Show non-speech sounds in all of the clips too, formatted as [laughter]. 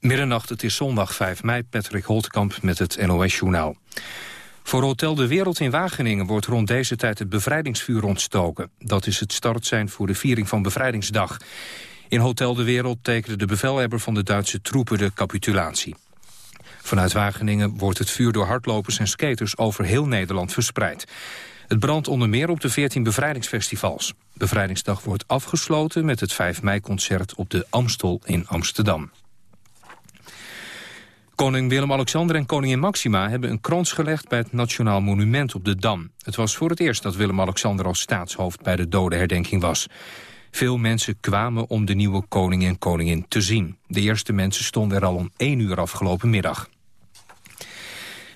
Middernacht, het is zondag 5 mei, Patrick Holtkamp met het NOS-journaal. Voor Hotel De Wereld in Wageningen wordt rond deze tijd het bevrijdingsvuur ontstoken. Dat is het startsein voor de viering van Bevrijdingsdag. In Hotel De Wereld tekende de bevelhebber van de Duitse troepen de capitulatie. Vanuit Wageningen wordt het vuur door hardlopers en skaters over heel Nederland verspreid. Het brandt onder meer op de 14 bevrijdingsfestivals. Bevrijdingsdag wordt afgesloten met het 5 mei-concert op de Amstel in Amsterdam. Koning Willem-Alexander en koningin Maxima hebben een krans gelegd bij het Nationaal Monument op de Dam. Het was voor het eerst dat Willem-Alexander als staatshoofd bij de dodenherdenking was. Veel mensen kwamen om de nieuwe koning en koningin te zien. De eerste mensen stonden er al om 1 uur afgelopen middag.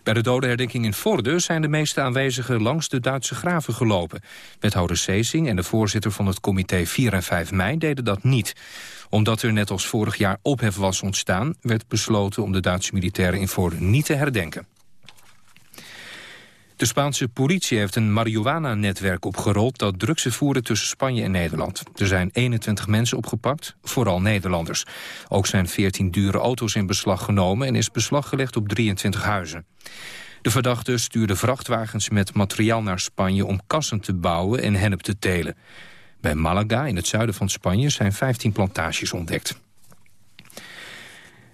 Bij de dodenherdenking in Vorden zijn de meeste aanwezigen langs de Duitse graven gelopen. Wethouder Seesing en de voorzitter van het comité 4 en 5 mei deden dat niet. Omdat er net als vorig jaar ophef was ontstaan... werd besloten om de Duitse militairen in Vorden niet te herdenken. De Spaanse politie heeft een marihuana-netwerk opgerold... dat drugs voeren tussen Spanje en Nederland. Er zijn 21 mensen opgepakt, vooral Nederlanders. Ook zijn 14 dure auto's in beslag genomen... en is beslag gelegd op 23 huizen. De verdachten stuurden vrachtwagens met materiaal naar Spanje... om kassen te bouwen en hennep te telen. Bij Malaga, in het zuiden van Spanje, zijn 15 plantages ontdekt.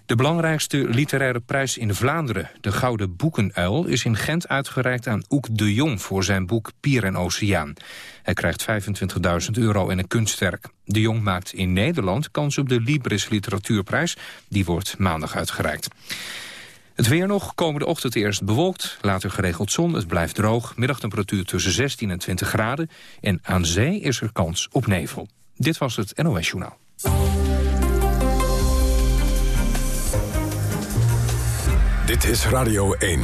De belangrijkste literaire prijs in Vlaanderen, de Gouden Boekenuil... is in Gent uitgereikt aan Oek de Jong voor zijn boek Pier en Oceaan. Hij krijgt 25.000 euro en een kunstwerk. De Jong maakt in Nederland kans op de Libris Literatuurprijs. Die wordt maandag uitgereikt. Het weer nog, komende ochtend eerst bewolkt, later geregeld zon. Het blijft droog, middagtemperatuur tussen 16 en 20 graden. En aan zee is er kans op nevel. Dit was het NOS Journaal. Dit is Radio 1.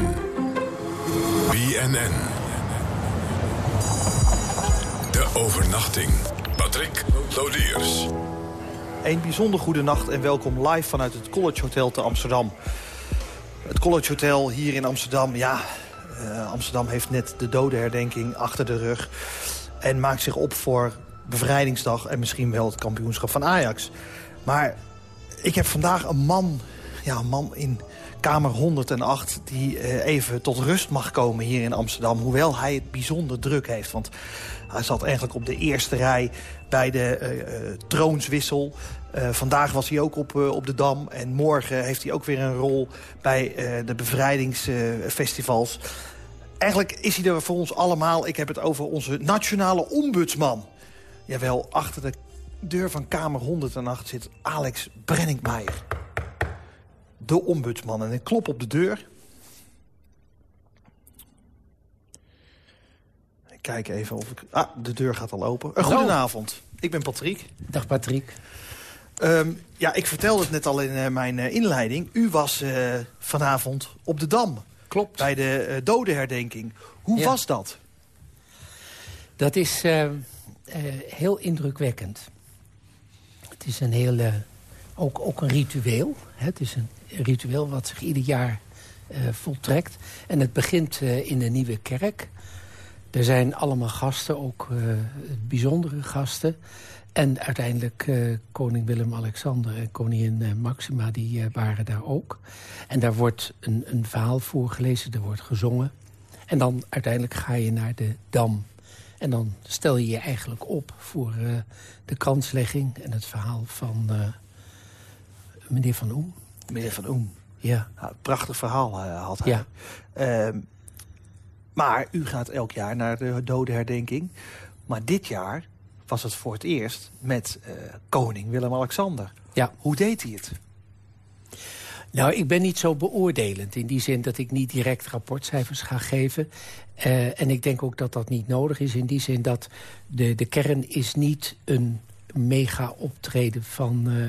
BNN. De overnachting. Patrick Lodiers. Een bijzonder goede nacht en welkom live vanuit het College Hotel te Amsterdam. Het College Hotel hier in Amsterdam, ja, uh, Amsterdam heeft net de dodenherdenking achter de rug... en maakt zich op voor bevrijdingsdag en misschien wel het kampioenschap van Ajax. Maar ik heb vandaag een man, ja, een man in Kamer 108 die uh, even tot rust mag komen hier in Amsterdam. Hoewel hij het bijzonder druk heeft. Want hij zat eigenlijk op de eerste rij bij de uh, troonswissel. Uh, vandaag was hij ook op, uh, op de Dam. En morgen heeft hij ook weer een rol bij uh, de bevrijdingsfestivals. Eigenlijk is hij er voor ons allemaal. Ik heb het over onze nationale ombudsman. Jawel, achter de deur van Kamer 108 zit Alex Brenningmeijer de ombudsman. En ik klop op de deur. Ik kijk even of ik... Ah, de deur gaat al open. Uh, goedenavond. Ik ben Patrick. Dag Patrick. Um, ja, ik vertelde het net al in uh, mijn uh, inleiding. U was uh, vanavond op de Dam. Klopt. Bij de dodenherdenking. Hoe ja. was dat? Dat is heel indrukwekkend. Het is een heel... ook, ook een ritueel. Hè? Het is een ritueel wat zich ieder jaar voltrekt. En het begint in de Nieuwe Kerk. Er zijn allemaal gasten, ook bijzondere gasten. En uiteindelijk koning Willem-Alexander en koningin Maxima, die waren daar ook. En daar wordt een, een verhaal voorgelezen, er wordt gezongen. En dan uiteindelijk ga je naar de Dam. En dan stel je je eigenlijk op voor de kanslegging en het verhaal van meneer Van Oem meneer Van Oem. Ja. Nou, prachtig verhaal uh, had hij. Ja. Uh, maar u gaat elk jaar naar de dodenherdenking. Maar dit jaar was het voor het eerst met uh, koning Willem-Alexander. Ja. Hoe deed hij het? Nou, ik ben niet zo beoordelend. In die zin dat ik niet direct rapportcijfers ga geven. Uh, en ik denk ook dat dat niet nodig is. In die zin dat de, de kern is niet een mega optreden van uh,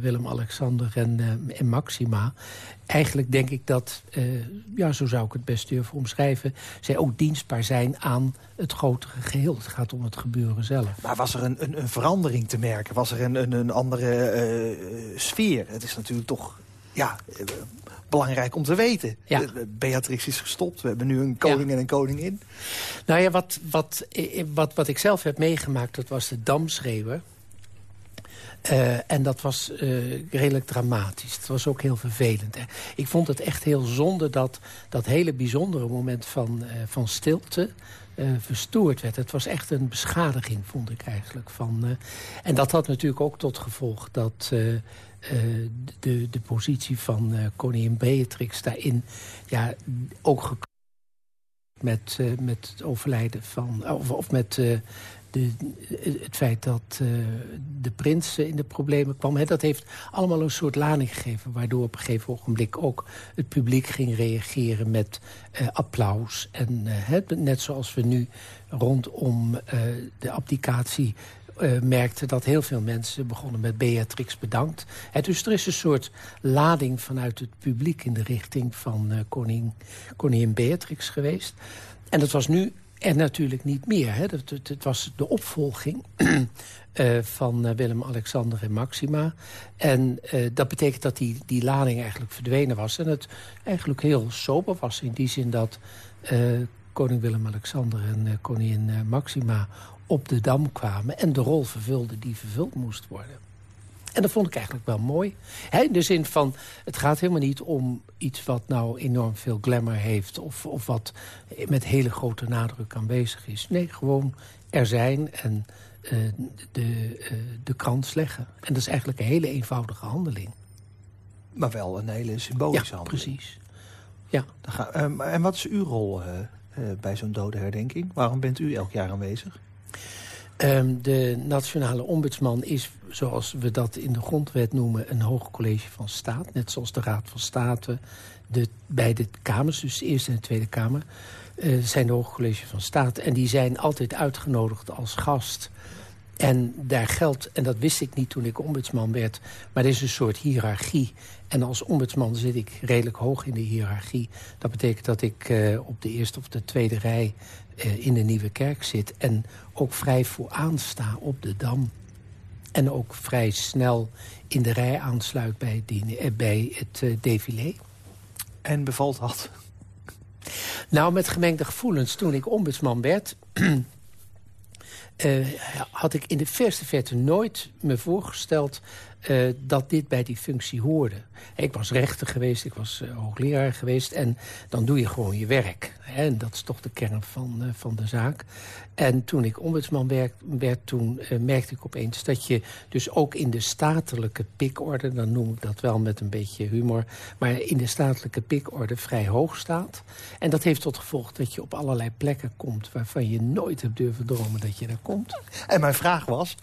Willem-Alexander en, uh, en, Maxima. Eigenlijk denk ik dat, uh, ja, zo zou ik het best durven omschrijven... zij ook dienstbaar zijn aan het grotere geheel. Het gaat om het gebeuren zelf. Maar was er een, een, een verandering te merken? Was er een, een, een andere sfeer? Het is natuurlijk toch... Ja, belangrijk om te weten. Ja. Beatrix is gestopt. We hebben nu een koning ja. en een koningin. Nou ja, wat, wat, wat, wat ik zelf heb meegemaakt... dat was de damschreeuwer. Uh, en dat was uh, redelijk dramatisch. Het was ook heel vervelend. Ik vond het echt heel zonde dat dat hele bijzondere moment van, uh, van stilte... verstoord werd. Het was echt een beschadiging, vond ik eigenlijk. Van, en dat had natuurlijk ook tot gevolg dat de, de positie van koningin Beatrix daarin... Ja, ook met, met het overlijden van... of, of met de, het feit dat uh, de prins in de problemen kwam... Hè, dat heeft allemaal een soort lading gegeven... waardoor op een gegeven ogenblik ook het publiek ging reageren met uh, applaus. En uh, net zoals we nu rondom de abdicatie uh, merkte dat heel veel mensen begonnen met Beatrix bedankt. dus er is een soort lading vanuit het publiek in de richting van koning, koningin Beatrix geweest. En dat was nu en natuurlijk niet meer. Hè. Het, was de opvolging uh, [clears throat] van uh, Willem-Alexander en Maxima. En uh, dat betekent dat die, die lading eigenlijk verdwenen was. En het eigenlijk heel sober was in die zin dat koning Willem-Alexander en koningin Maxima op de Dam kwamen... en de rol vervulden die vervuld moest worden. En dat vond ik eigenlijk wel mooi. in de zin van, het gaat helemaal niet om iets wat nou enorm veel glamour heeft... of, of wat met hele grote nadruk aanwezig is. Nee, gewoon er zijn en uh, de, uh, de krant leggen. En dat is eigenlijk een hele eenvoudige handeling. Maar wel een hele symbolische ja, handeling. precies. Ja. Ga, um, en wat is uw rol uh, bij zo'n dodenherdenking? Waarom bent u elk jaar aanwezig? Um, de nationale ombudsman is, zoals we dat in de grondwet noemen... een hoog college van staat. Net zoals de Raad van State de beide kamers, dus de Eerste en de Tweede Kamer... Uh, zijn de hoog college van staat. En die zijn altijd uitgenodigd als gast... En daar geldt, en dat wist ik niet toen ik ombudsman werd... maar er is een soort hiërarchie. En als ombudsman zit ik redelijk hoog in de hiërarchie. Dat betekent dat ik uh, op de eerste of de tweede rij uh, in de Nieuwe Kerk zit... en ook vrij vooraan sta op de Dam. En ook vrij snel in de rij aansluit bij, die, uh, bij het défilé. En bevalt dat? Nou, met gemengde gevoelens. Toen ik ombudsman werd... [clears throat] Uh, had ik in de verste verte nooit me voorgesteld uh, dat dit bij die functie hoorde. Ik was rechter geweest, ik was uh, hoogleraar geweest... en dan doe je gewoon je werk. Hè? En dat is toch de kern van, uh, van de zaak. En toen ik ombudsman werd, werd toen merkte ik opeens... dat je dus ook in de statelijke pikorde... dan noem ik dat wel met een beetje humor... maar in de statelijke pikorde vrij hoog staat. En dat heeft tot gevolg dat je op allerlei plekken komt... waarvan je nooit hebt durven dromen dat je daar komt. En mijn vraag was,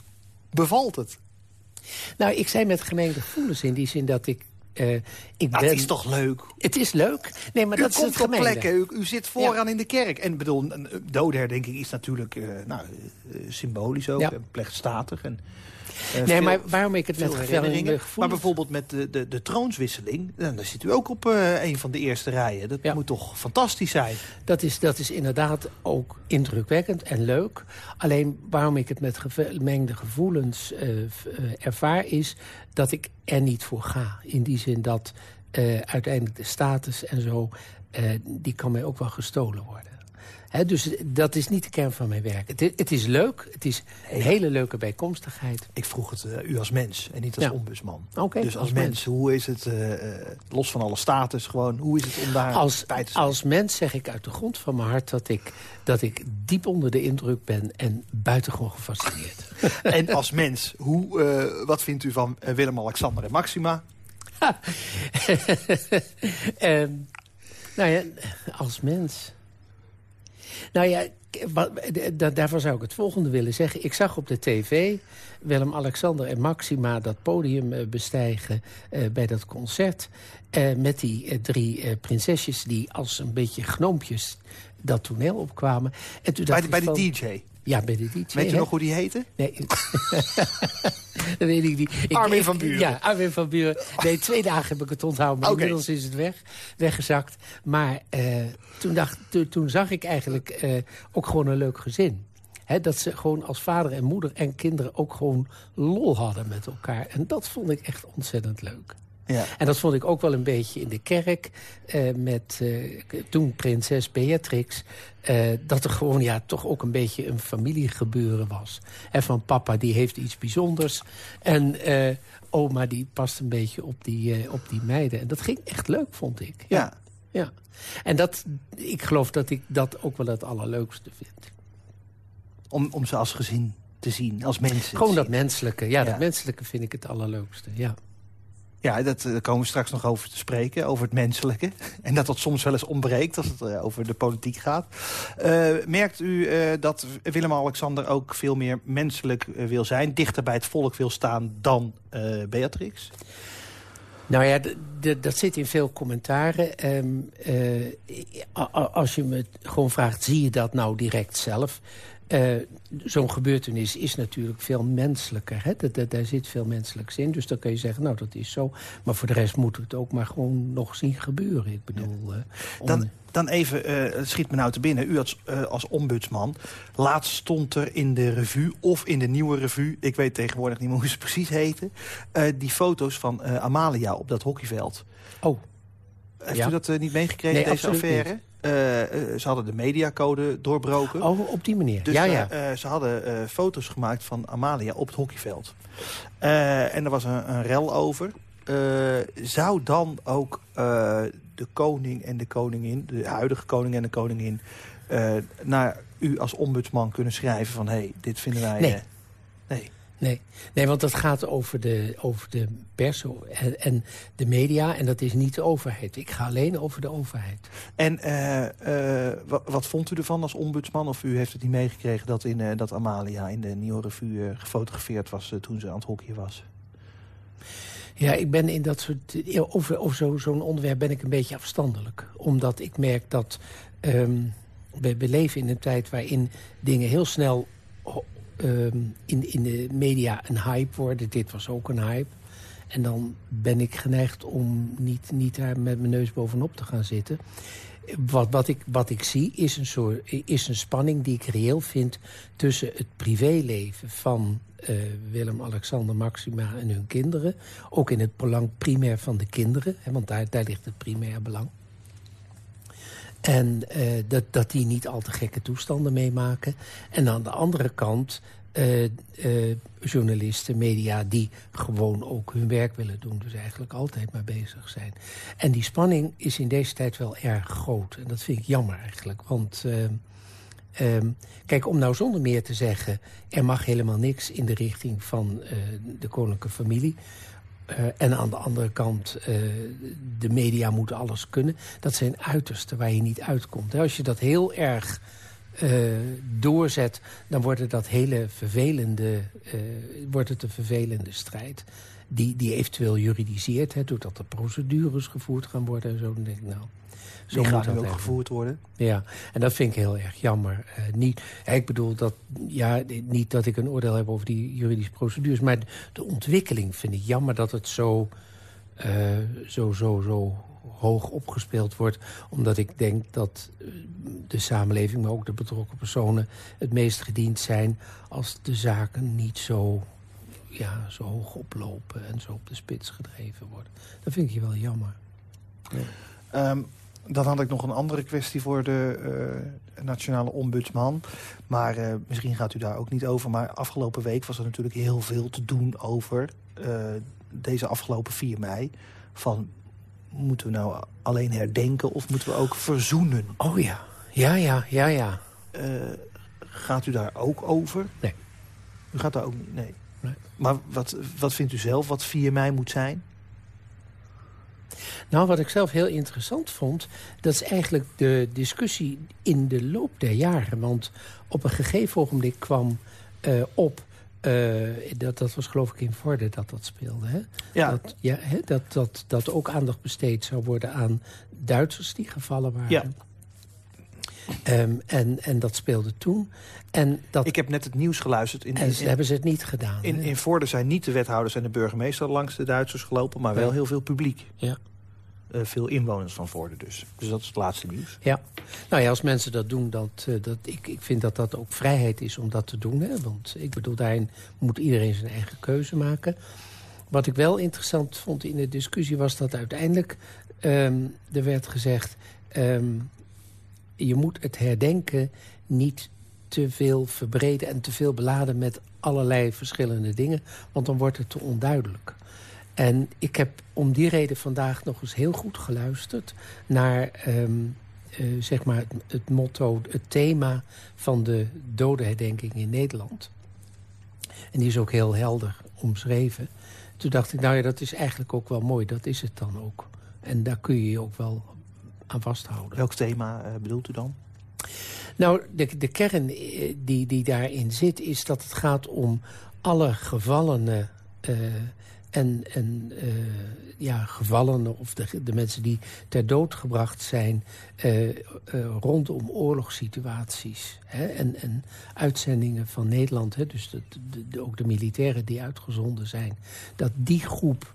bevalt het? Nou, ik zei met gemengde gevoelens in die zin dat ik... Uh, ik ben... Het is toch leuk? Het is leuk. Nee, maar u dat komt is het op plekken, u, u, zit vooraan ja. in de kerk. En bedoel, een dodenherdenking is natuurlijk uh, nou, uh, symbolisch ook. Ja. En plechtstatig. En, nee, veel, maar waarom ik het met herinneringen. Maar bijvoorbeeld met de, de, de troonswisseling, dan zit u ook op uh, een van de eerste rijen. Dat ja. moet toch fantastisch zijn? Dat is, dat is inderdaad ook indrukwekkend en leuk. Alleen waarom ik het met gemengde gevoelens uh, ervaar is dat ik er niet voor ga. In die zin dat uiteindelijk de status en zo, die kan mij ook wel gestolen worden. He, dus dat is niet de kern van mijn werk. Het, het is leuk, het is een hele leuke bijkomstigheid. Ik vroeg het uh, u als mens en niet als ja. ombudsman. Okay, dus als, als mens, mens, hoe is het, uh, los van alle status gewoon, hoe is het om daar als, bij te zijn? Als mens zeg ik uit de grond van mijn hart dat ik, dat ik diep onder de indruk ben en buitengewoon gefascineerd. [laughs] en als mens, hoe, uh, wat vindt u van Willem-Alexander en Maxima? um, [laughs] nou ja, als mens... Nou ja, daarvan zou ik het volgende willen zeggen. Ik zag op de tv Willem-Alexander en Maxima dat podium bestijgen uh, bij dat concert. Uh, met die uh, drie prinsesjes die als een beetje gnoompjes dat toneel opkwamen. En toen bij, de, bij van, de DJ? Ja, bij de DJ. Weet je hè? nog hoe die heette? Nee. [laughs] [laughs] dat weet ik niet. Ik, Armin van Buren. Ja, Armin van Buren. Nee, twee dagen heb ik het onthouden, maar okay. inmiddels is het weg, weggezakt. Maar uh, toen, dacht, to, toen zag ik eigenlijk uh, ook gewoon een leuk gezin. He, dat ze gewoon als vader en moeder en kinderen ook gewoon lol hadden met elkaar. En dat vond ik echt ontzettend leuk. Ja. En dat vond ik ook wel een beetje in de kerk uh, met uh, toen prinses Beatrix. Uh, dat er gewoon ja, toch ook een beetje een familiegebeuren was. En van papa die heeft iets bijzonders. En oma die past een beetje op die, op die meiden. En dat ging echt leuk, vond ik. Ja. ja. ja. En dat, ik geloof dat ik dat ook wel het allerleukste vind. Om, om ze als gezin te zien, als mensen. Gewoon dat menselijke. Ja, dat menselijke vind ik het allerleukste, ja. Ja, dat, daar komen we straks nog over te spreken, over het menselijke. [laughs] En dat dat soms wel eens ontbreekt als het uh, over de politiek gaat. Uh, merkt u dat Willem-Alexander ook veel meer menselijk wil zijn... dichter bij het volk wil staan dan Beatrix? Nou ja, dat zit in veel commentaren. Um, als je me gewoon vraagt, zie je dat nou direct zelf? Uh, Zo'n gebeurtenis is natuurlijk veel menselijker. Hè? daar zit veel menselijks in. Dus dan kun je zeggen, nou, dat is zo. Maar voor de rest moet het ook maar gewoon nog zien gebeuren. Ik bedoel... Uh, dan, dan even, uh, het schiet me nou te binnen. U als, als ombudsman. Laatst stond er in de revue, of in de nieuwe revue... ik weet tegenwoordig niet meer hoe ze precies heten... die foto's van Amalia op dat hockeyveld. Oh. Heeft u dat niet meegekregen, deze affaire? Uh, ze hadden de mediacode doorbroken. Oh, op die manier. Dus ja, ja. Uh, ze hadden foto's gemaakt van Amalia op het hockeyveld. en er was een, een rel over. zou dan ook de koning en de koningin... de huidige koning en de koningin... naar u als ombudsman kunnen schrijven van... hé, hey, dit vinden wij... Nee. nee. Nee, nee want dat gaat over de, over de pers en, en, de media. En dat is niet de overheid. Ik ga alleen over de overheid. En uh, uh, wat, wat, vond u ervan als ombudsman? Of u heeft het niet meegekregen dat, in, uh, dat Amalia in de Nieuwe Revue gefotografeerd was... toen ze aan het hockey was? Ja, ik ben in dat soort... Over, over zo'n onderwerp ben ik een beetje afstandelijk. Omdat ik merk dat... Um, we, we leven in een tijd waarin dingen heel snel Ehm, in, in de media een hype worden. Dit was ook een hype. En dan ben ik geneigd om niet, niet daar met mijn neus bovenop te gaan zitten. Wat, wat, ik, wat ik zie is een, soort, is een spanning die ik reëel vind... tussen het privéleven van uh, Willem, Alexander, Maxima en hun kinderen. Ook in het belang primair van de kinderen. Hè, want daar, daar ligt het primair belang. En uh, dat, dat die niet al te gekke toestanden meemaken. En aan de andere kant uh, uh, journalisten, media... die gewoon ook hun werk willen doen. Dus eigenlijk altijd maar bezig zijn. En die spanning is in deze tijd wel erg groot. En dat vind ik jammer eigenlijk. Want um, kijk, om nou zonder meer te zeggen... er mag helemaal niks in de richting van de koninklijke familie... Uh, en aan de andere kant, uh, de media moeten alles kunnen. Dat zijn uitersten waar je niet uitkomt. Als je dat heel erg uh, doorzet, dan wordt het dat hele vervelende, wordt het een vervelende strijd. Die, die eventueel juridiseert, hè, doordat er procedures gevoerd gaan worden. En zo, dan denk ik, nou, zo die moet dat ook gevoerd worden. Ja, en dat vind ik heel erg jammer. Uh, niet, ik bedoel, dat, ja, niet dat ik een oordeel heb over die juridische procedures... maar de ontwikkeling vind ik jammer dat het zo, uh, zo, zo, zo hoog opgespeeld wordt. Omdat ik denk dat eh, de samenleving, maar ook de betrokken personen... het meest gediend zijn als de zaken niet zo, ja, zo hoog oplopen... en zo op de spits gedreven worden. Dat vind ik je wel jammer. Ja. Um, dan had ik nog een andere kwestie voor de uh, nationale ombudsman. Maar uh, misschien gaat u daar ook niet over. Maar afgelopen week was er natuurlijk heel veel te doen over uh, deze afgelopen 4 mei. Van, moeten we nou alleen herdenken of moeten we ook verzoenen? Oh ja, ja, ja, ja, ja. gaat u daar ook over? Nee. U gaat daar ook niet, nee. nee. Maar wat, wat vindt u zelf wat 4 mei moet zijn? Nou, wat ik zelf heel interessant vond... dat is eigenlijk de discussie in de loop der jaren. Want op een gegeven ogenblik kwam uh, op... Uh, dat, dat was geloof ik in Vorden dat dat speelde. Hè? Ja. Dat, ja, hè? Dat, dat, dat ook aandacht besteed zou worden aan Duitsers die gevallen waren. Ja. Um, en, en dat speelde toen. En dat, ik heb net het nieuws geluisterd. In, en in, hebben ze het niet gedaan. In, in zijn niet de wethouders en de burgemeester langs de Duitsers gelopen... maar wel heel veel publiek. Ja. Uh, veel inwoners van Vorden dus. Dus dat is het laatste nieuws. Ja, nou ja, als mensen dat doen, dat, uh, dat, ik, ik vind dat dat ook vrijheid is om dat te doen. Hè? Want ik bedoel, daarin moet iedereen zijn eigen keuze maken. wat ik wel interessant vond in de discussie was dat uiteindelijk ehm, er werd gezegd... Ehm, je moet het herdenken niet te veel verbreden en te veel beladen met allerlei verschillende dingen. Want dan wordt het te onduidelijk. En ik heb om die reden vandaag nog eens heel goed geluisterd... naar ehm, eh, zeg maar het, motto, het thema van de dodenherdenking in Nederland. En die is ook heel helder omschreven. Toen dacht ik, nou ja, dat is eigenlijk ook wel mooi. Dat is het dan ook. En daar kun je je ook wel aan vasthouden. Welk thema uh, bedoelt u dan? Nou, de, de kern eh, die, die daarin zit... is dat het gaat om alle gevallenen... Uh, en, en uh, ja, gevallenen of de, de mensen die ter dood gebracht zijn... Uh, rondom oorlogssituaties hè, en, en uitzendingen van Nederland... Hè, dus de, de, ook de militairen die uitgezonden zijn... dat die groep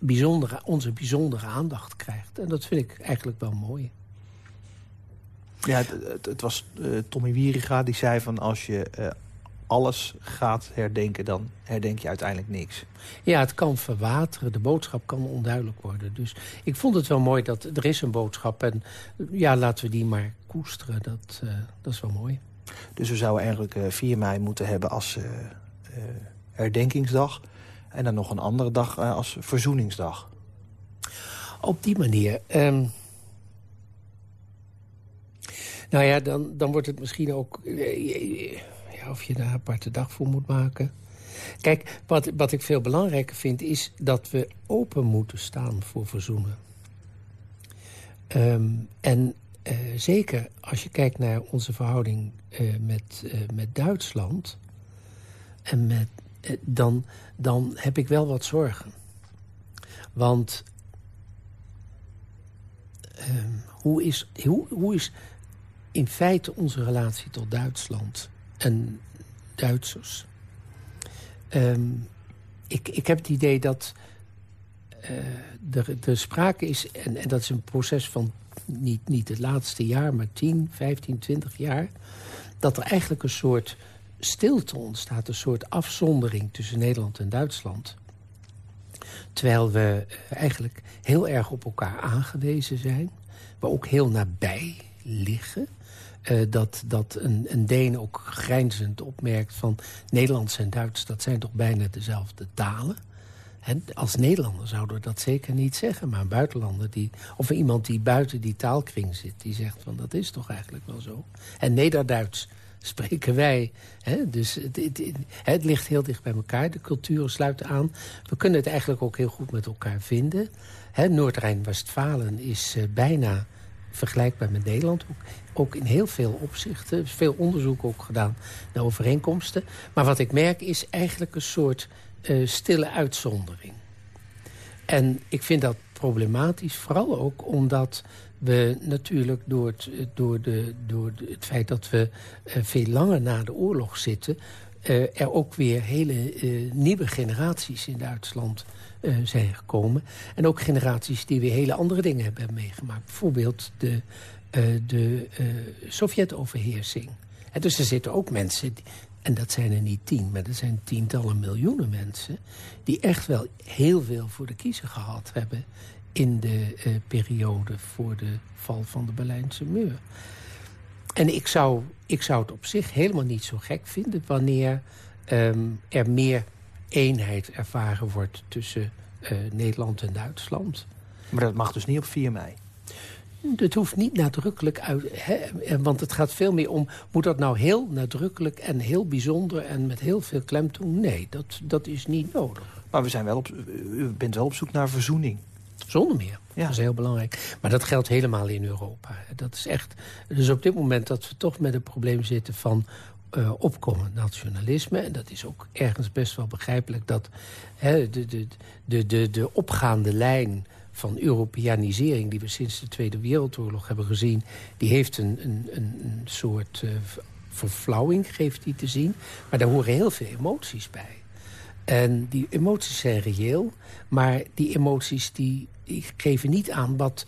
bijzondere, onze bijzondere aandacht krijgt. En dat vind ik eigenlijk wel mooi. Ja, het, het, het was Tommy Wieriga die zei van als je alles gaat herdenken, dan herdenk je uiteindelijk niks. Ja, het kan verwateren. De boodschap kan onduidelijk worden. Dus ik vond het wel mooi dat er is een boodschap. En ja, laten we die maar koesteren. Dat, uh, dat is wel mooi. Dus we zouden eigenlijk uh, 4 mei moeten hebben als herdenkingsdag. En dan nog een andere dag als verzoeningsdag. Op die manier. Um... Nou ja, dan, dan wordt het misschien ook of je daar een aparte dag voor moet maken. Kijk, wat, wat ik veel belangrijker vind... is dat we open moeten staan voor verzoenen. Um, en zeker als je kijkt naar onze verhouding met, met Duitsland... En met, dan, dan heb ik wel wat zorgen. Want um, hoe, is, hoe, hoe is in feite onze relatie tot Duitsland en Duitsers. Um, ik, ik heb het idee dat uh, er sprake is... En, en dat is een proces van niet, niet het laatste jaar... maar 10, 15, 20 jaar... dat er eigenlijk een soort stilte ontstaat. Een soort afzondering tussen Nederland en Duitsland. Terwijl we uh, eigenlijk heel erg op elkaar aangewezen zijn. We ook heel nabij liggen. Uh, dat, dat een, een Deen ook grijnzend opmerkt van... Nederlands en Duits, dat zijn toch bijna dezelfde talen? En als Nederlander zouden we dat zeker niet zeggen. Maar een buitenlander, die, of iemand die buiten die taalkring zit... die zegt van dat is toch eigenlijk wel zo. En Nederduits spreken wij. Hè? Dus het, het, het, ligt heel dicht bij elkaar. De culturen sluiten aan. We kunnen het eigenlijk ook heel goed met elkaar vinden. Noord-Rijn-Westfalen is uh, bijna vergelijkbaar met Nederland. Ook, in heel veel opzichten. Veel onderzoek ook gedaan naar overeenkomsten. Maar wat ik merk is eigenlijk een soort uh, stille uitzondering. En ik vind dat problematisch, vooral ook omdat we natuurlijk door het, door de, door het feit dat we uh, veel langer na de oorlog zitten... Uh, er ook weer hele nieuwe generaties in Duitsland zijn gekomen. En ook generaties die weer hele andere dingen hebben meegemaakt. Bijvoorbeeld de, de Sovjet-overheersing. Dus er zitten ook mensen, en dat zijn er niet tien... maar er zijn tientallen miljoenen mensen... die echt wel heel veel voor de kiezer gehad hebben... in de periode voor de val van de Berlijnse muur. En ik zou, ik zou het op zich helemaal niet zo gek vinden... wanneer um, er meer eenheid ervaren wordt tussen uh, Nederland en Duitsland. Maar dat mag dus niet op 4 mei? Het hoeft niet nadrukkelijk uit, hè, want het gaat veel meer om... moet dat nou heel nadrukkelijk en heel bijzonder en met heel veel klemtoon? Nee, dat, dat is niet nodig. Maar we zijn wel op, u bent wel op zoek naar verzoening. Zonder meer. Ja. Dat is heel belangrijk. Maar dat geldt helemaal in Europa. Dat is echt... Dus op dit moment dat we toch met een probleem zitten van uh, opkomend nationalisme. En dat is ook ergens best wel begrijpelijk... dat hè, de, de, de, de, de opgaande lijn van Europeanisering... die we sinds de Tweede Wereldoorlog hebben gezien... die heeft een, een, een soort uh, verflauwing, geeft die te zien. Maar daar horen heel veel emoties bij. En die emoties zijn reëel, maar die emoties die, geven niet aan wat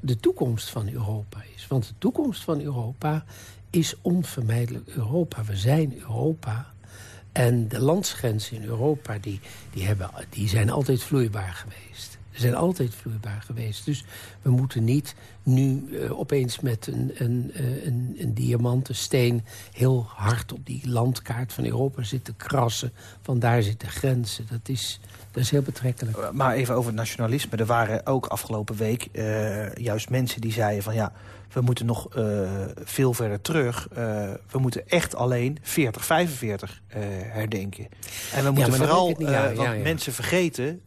de toekomst van Europa is. Want de toekomst van Europa is onvermijdelijk Europa. We zijn Europa. En de landsgrenzen in Europa die, die, hebben, die zijn altijd vloeibaar geweest. Ze zijn altijd vloeibaar geweest. Dus we moeten niet nu uh, opeens met een, een, uh, een, een diamanten steen... heel hard op die landkaart van Europa zitten krassen. Van daar zitten grenzen. Dat is, dat is heel betrekkelijk. Eh, maar even over het nationalisme. Er waren ook afgelopen week uh, juist mensen die zeiden van... ja, we moeten nog uh, veel verder terug. Uh, we moeten echt alleen 40, 45 uh, herdenken. En we moeten ja, vooral, ja, ja, mensen vergeten...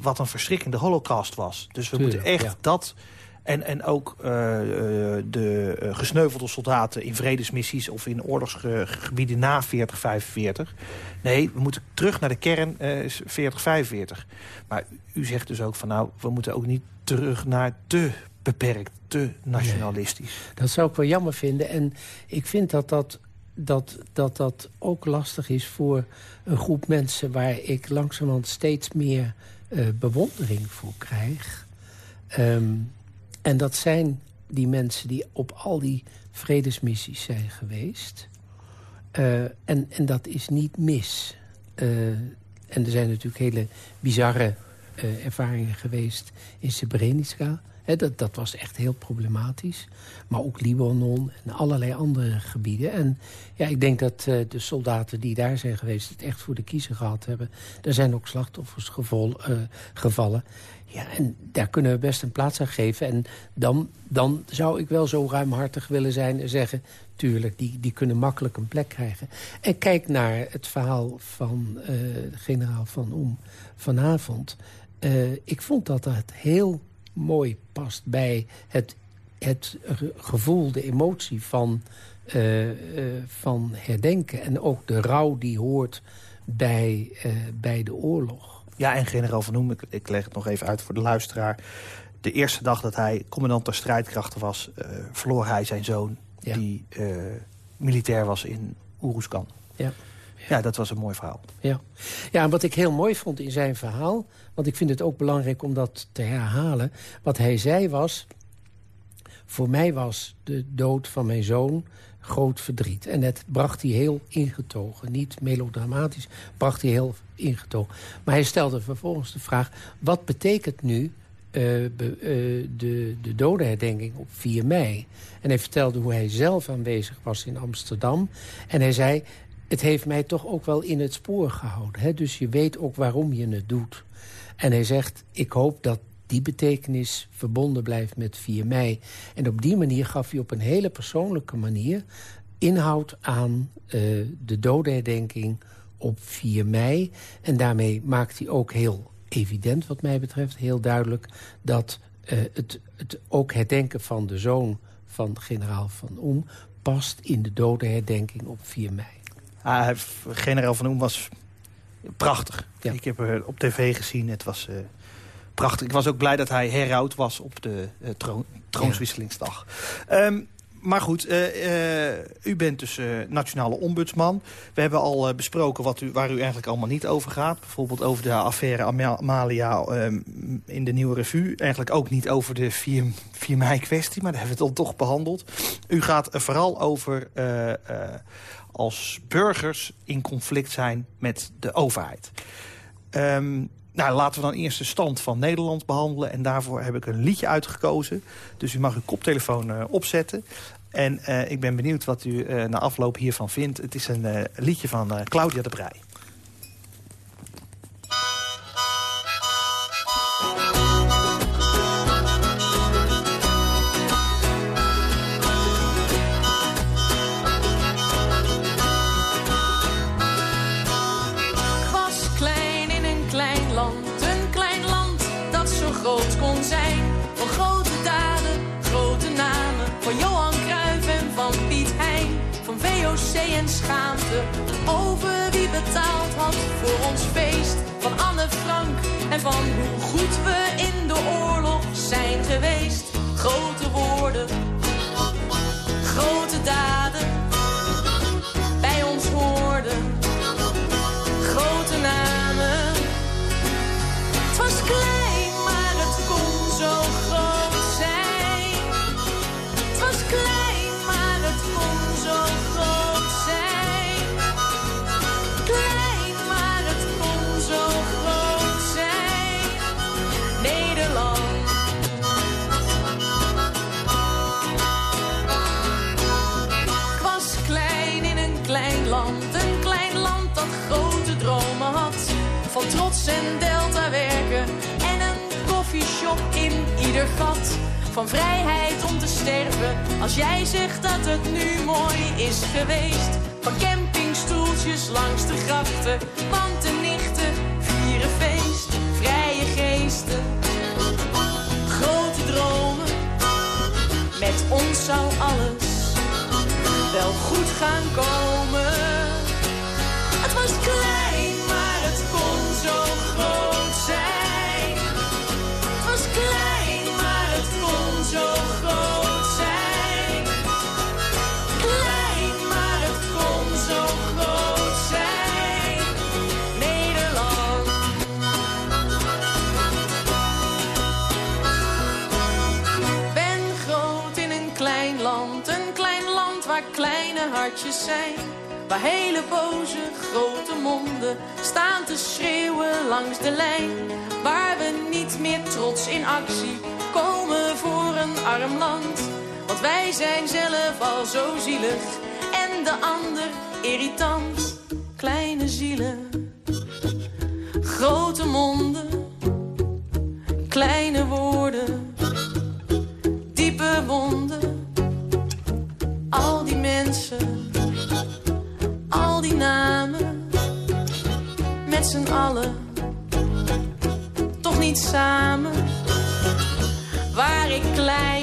wat een verschrikkende holocaust was. Dus we Tuurlijk, moeten echt dat... En, en ook de gesneuvelde soldaten in vredesmissies... of in oorlogsgebieden na 40, 45. Nee, we moeten terug naar de kern 40, 45. Maar u zegt dus ook van nou, we moeten ook niet terug naar te beperkt, te nationalistisch. dat zou ik wel jammer vinden. En ik vind dat dat, dat, dat dat ook lastig is voor een groep mensen... waar ik langzamerhand steeds meer uh, bewondering voor krijg. Um, en dat zijn die mensen die op al die vredesmissies zijn geweest. Uh, en, en dat is niet mis. Uh, en er zijn natuurlijk hele bizarre ervaringen geweest in Srebrenica dat, was echt heel problematisch. Maar ook Libanon en allerlei andere gebieden. En ja, ik denk dat uh, de soldaten die daar zijn geweest... het echt voor de kiezer gehad hebben. Er zijn ook slachtoffers gevol, uh, gevallen. Ja, en daar kunnen we best een plaats aan geven. En dan, dan zou ik wel zo ruimhartig willen zijn en zeggen... tuurlijk, die, die kunnen makkelijk een plek krijgen. En kijk naar het verhaal van uh, generaal Van Oem vanavond. ik vond dat dat heel mooi past bij het, het gevoel, de emotie van, uh, uh, van herdenken. En ook de rouw die hoort bij, uh, bij de oorlog. Ja, en generaal Van Hoem, ik, ik, leg het nog even uit voor de luisteraar. De eerste dag dat hij commandant der strijdkrachten was... verloor hij zijn zoon, ja. die militair was in Oeroeskan. Ja. Ja, dat was een mooi verhaal. Ja. ja, en wat ik heel mooi vond in zijn verhaal... want ik vind het ook belangrijk om dat te herhalen... wat hij zei was... voor mij was de dood van mijn zoon groot verdriet. En het bracht hij heel ingetogen. Niet melodramatisch, bracht hij heel ingetogen. Maar hij stelde vervolgens de vraag... wat betekent nu uh, de, de dodenherdenking op 4 mei. En hij vertelde hoe hij zelf aanwezig was in Amsterdam. En hij zei, het heeft mij toch ook wel in het spoor gehouden. Hè? Dus je weet ook waarom je het doet. En hij zegt, ik hoop dat die betekenis verbonden blijft met 4 mei. En op die manier gaf hij op een hele persoonlijke manier... inhoud aan uh, de dodenherdenking op 4 mei. En daarmee maakt hij ook heel evident, wat mij betreft, heel duidelijk... dat uh, het, het ook herdenken van de zoon van generaal Van Oem... past in de dodenherdenking op 4 mei. Ah, generaal Van Oem was prachtig. Ja. Ik heb hem op tv gezien. Het was uh, prachtig. Ik was ook blij dat hij heroud was op de uh, troon, troonswisselingsdag. Ja. Um, maar goed, uh, u bent dus nationale ombudsman. We hebben al besproken wat u, waar u eigenlijk allemaal niet over gaat. Bijvoorbeeld over de affaire Amalia ehm, in de Nieuwe Revue. Eigenlijk ook niet over de 4, 4 mei-kwestie, maar daar hebben we het dan toch behandeld. U gaat vooral over als burgers in conflict zijn met de overheid. Um, nou, laten we dan eerst de stand van Nederland behandelen. En daarvoor heb ik een liedje uitgekozen. Dus u mag uw koptelefoon uh, opzetten. En uh, ik ben benieuwd wat u uh, na afloop hiervan vindt. Het is een liedje van Claudia de Brij. Over wie betaald had voor ons feest. Van Anne Frank en van hoe goed we in de oorlog zijn geweest. Grote woorden, grote daden, kleine woorden, diepe wonden. Al die mensen, al die namen, met z'n allen, toch niet samen. Waar ik klein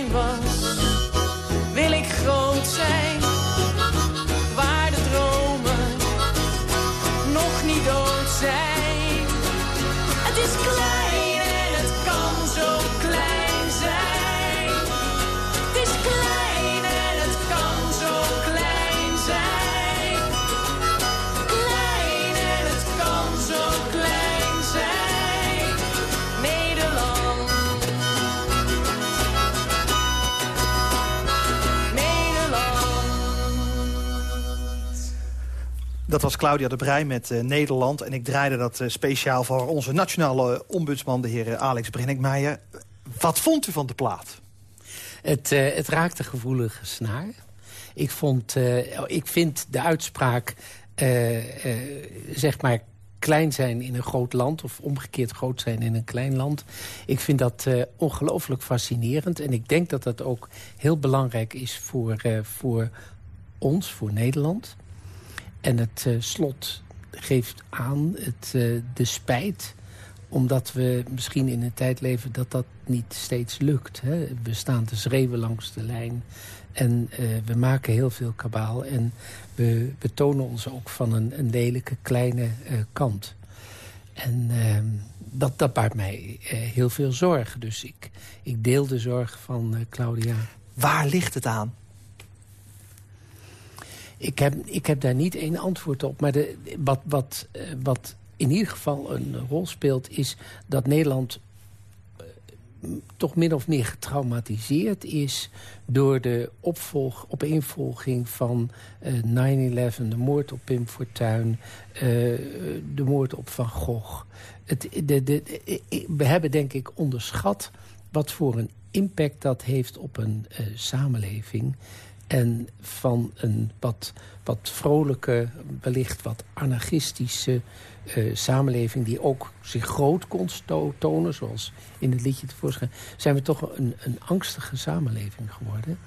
Dat was Claudia de Brij met eh, Nederland. En ik draaide dat eh, speciaal voor onze nationale ombudsman, de heer eh, Alex Brenninkmeijer. Wat vond u van de plaat? Het, eh, het raakt een gevoelige snaar. Ik, vond, eh, ik vind de uitspraak, eh, eh, zeg maar, klein zijn in een groot land... of omgekeerd groot zijn in een klein land. Ik vind dat eh, ongelooflijk fascinerend. En ik denk dat dat ook heel belangrijk is voor, eh, voor ons, voor Nederland. En het eh, slot geeft aan het, eh, de spijt omdat we misschien in een tijd leven dat dat niet steeds lukt. Hè? We staan te schreeuwen langs de lijn. En eh, we maken heel veel kabaal. En we, tonen ons ook van een, een lelijke kleine kant. En eh, dat, dat baart mij heel veel zorgen. Dus ik, ik deel de zorg van Claudia. Waar ligt het aan? Ik heb, ik heb daar niet één antwoord op. Maar de, wat, wat, eh, wat in ieder geval een rol speelt... is dat Nederland eh, toch min of meer getraumatiseerd is... door de opvolg, opeenvolging van eh 9-11, de moord op Pim Fortuyn... eh, de moord op Van Gogh. Het, de, eh, we hebben denk ik onderschat wat voor een impact dat heeft op een eh, samenleving... En van een wat, wat vrolijke, wellicht wat anarchistische eh, samenleving... die ook zich groot kon tonen, zoals in het liedje tevoorschijn... zijn we toch een, een angstige samenleving geworden.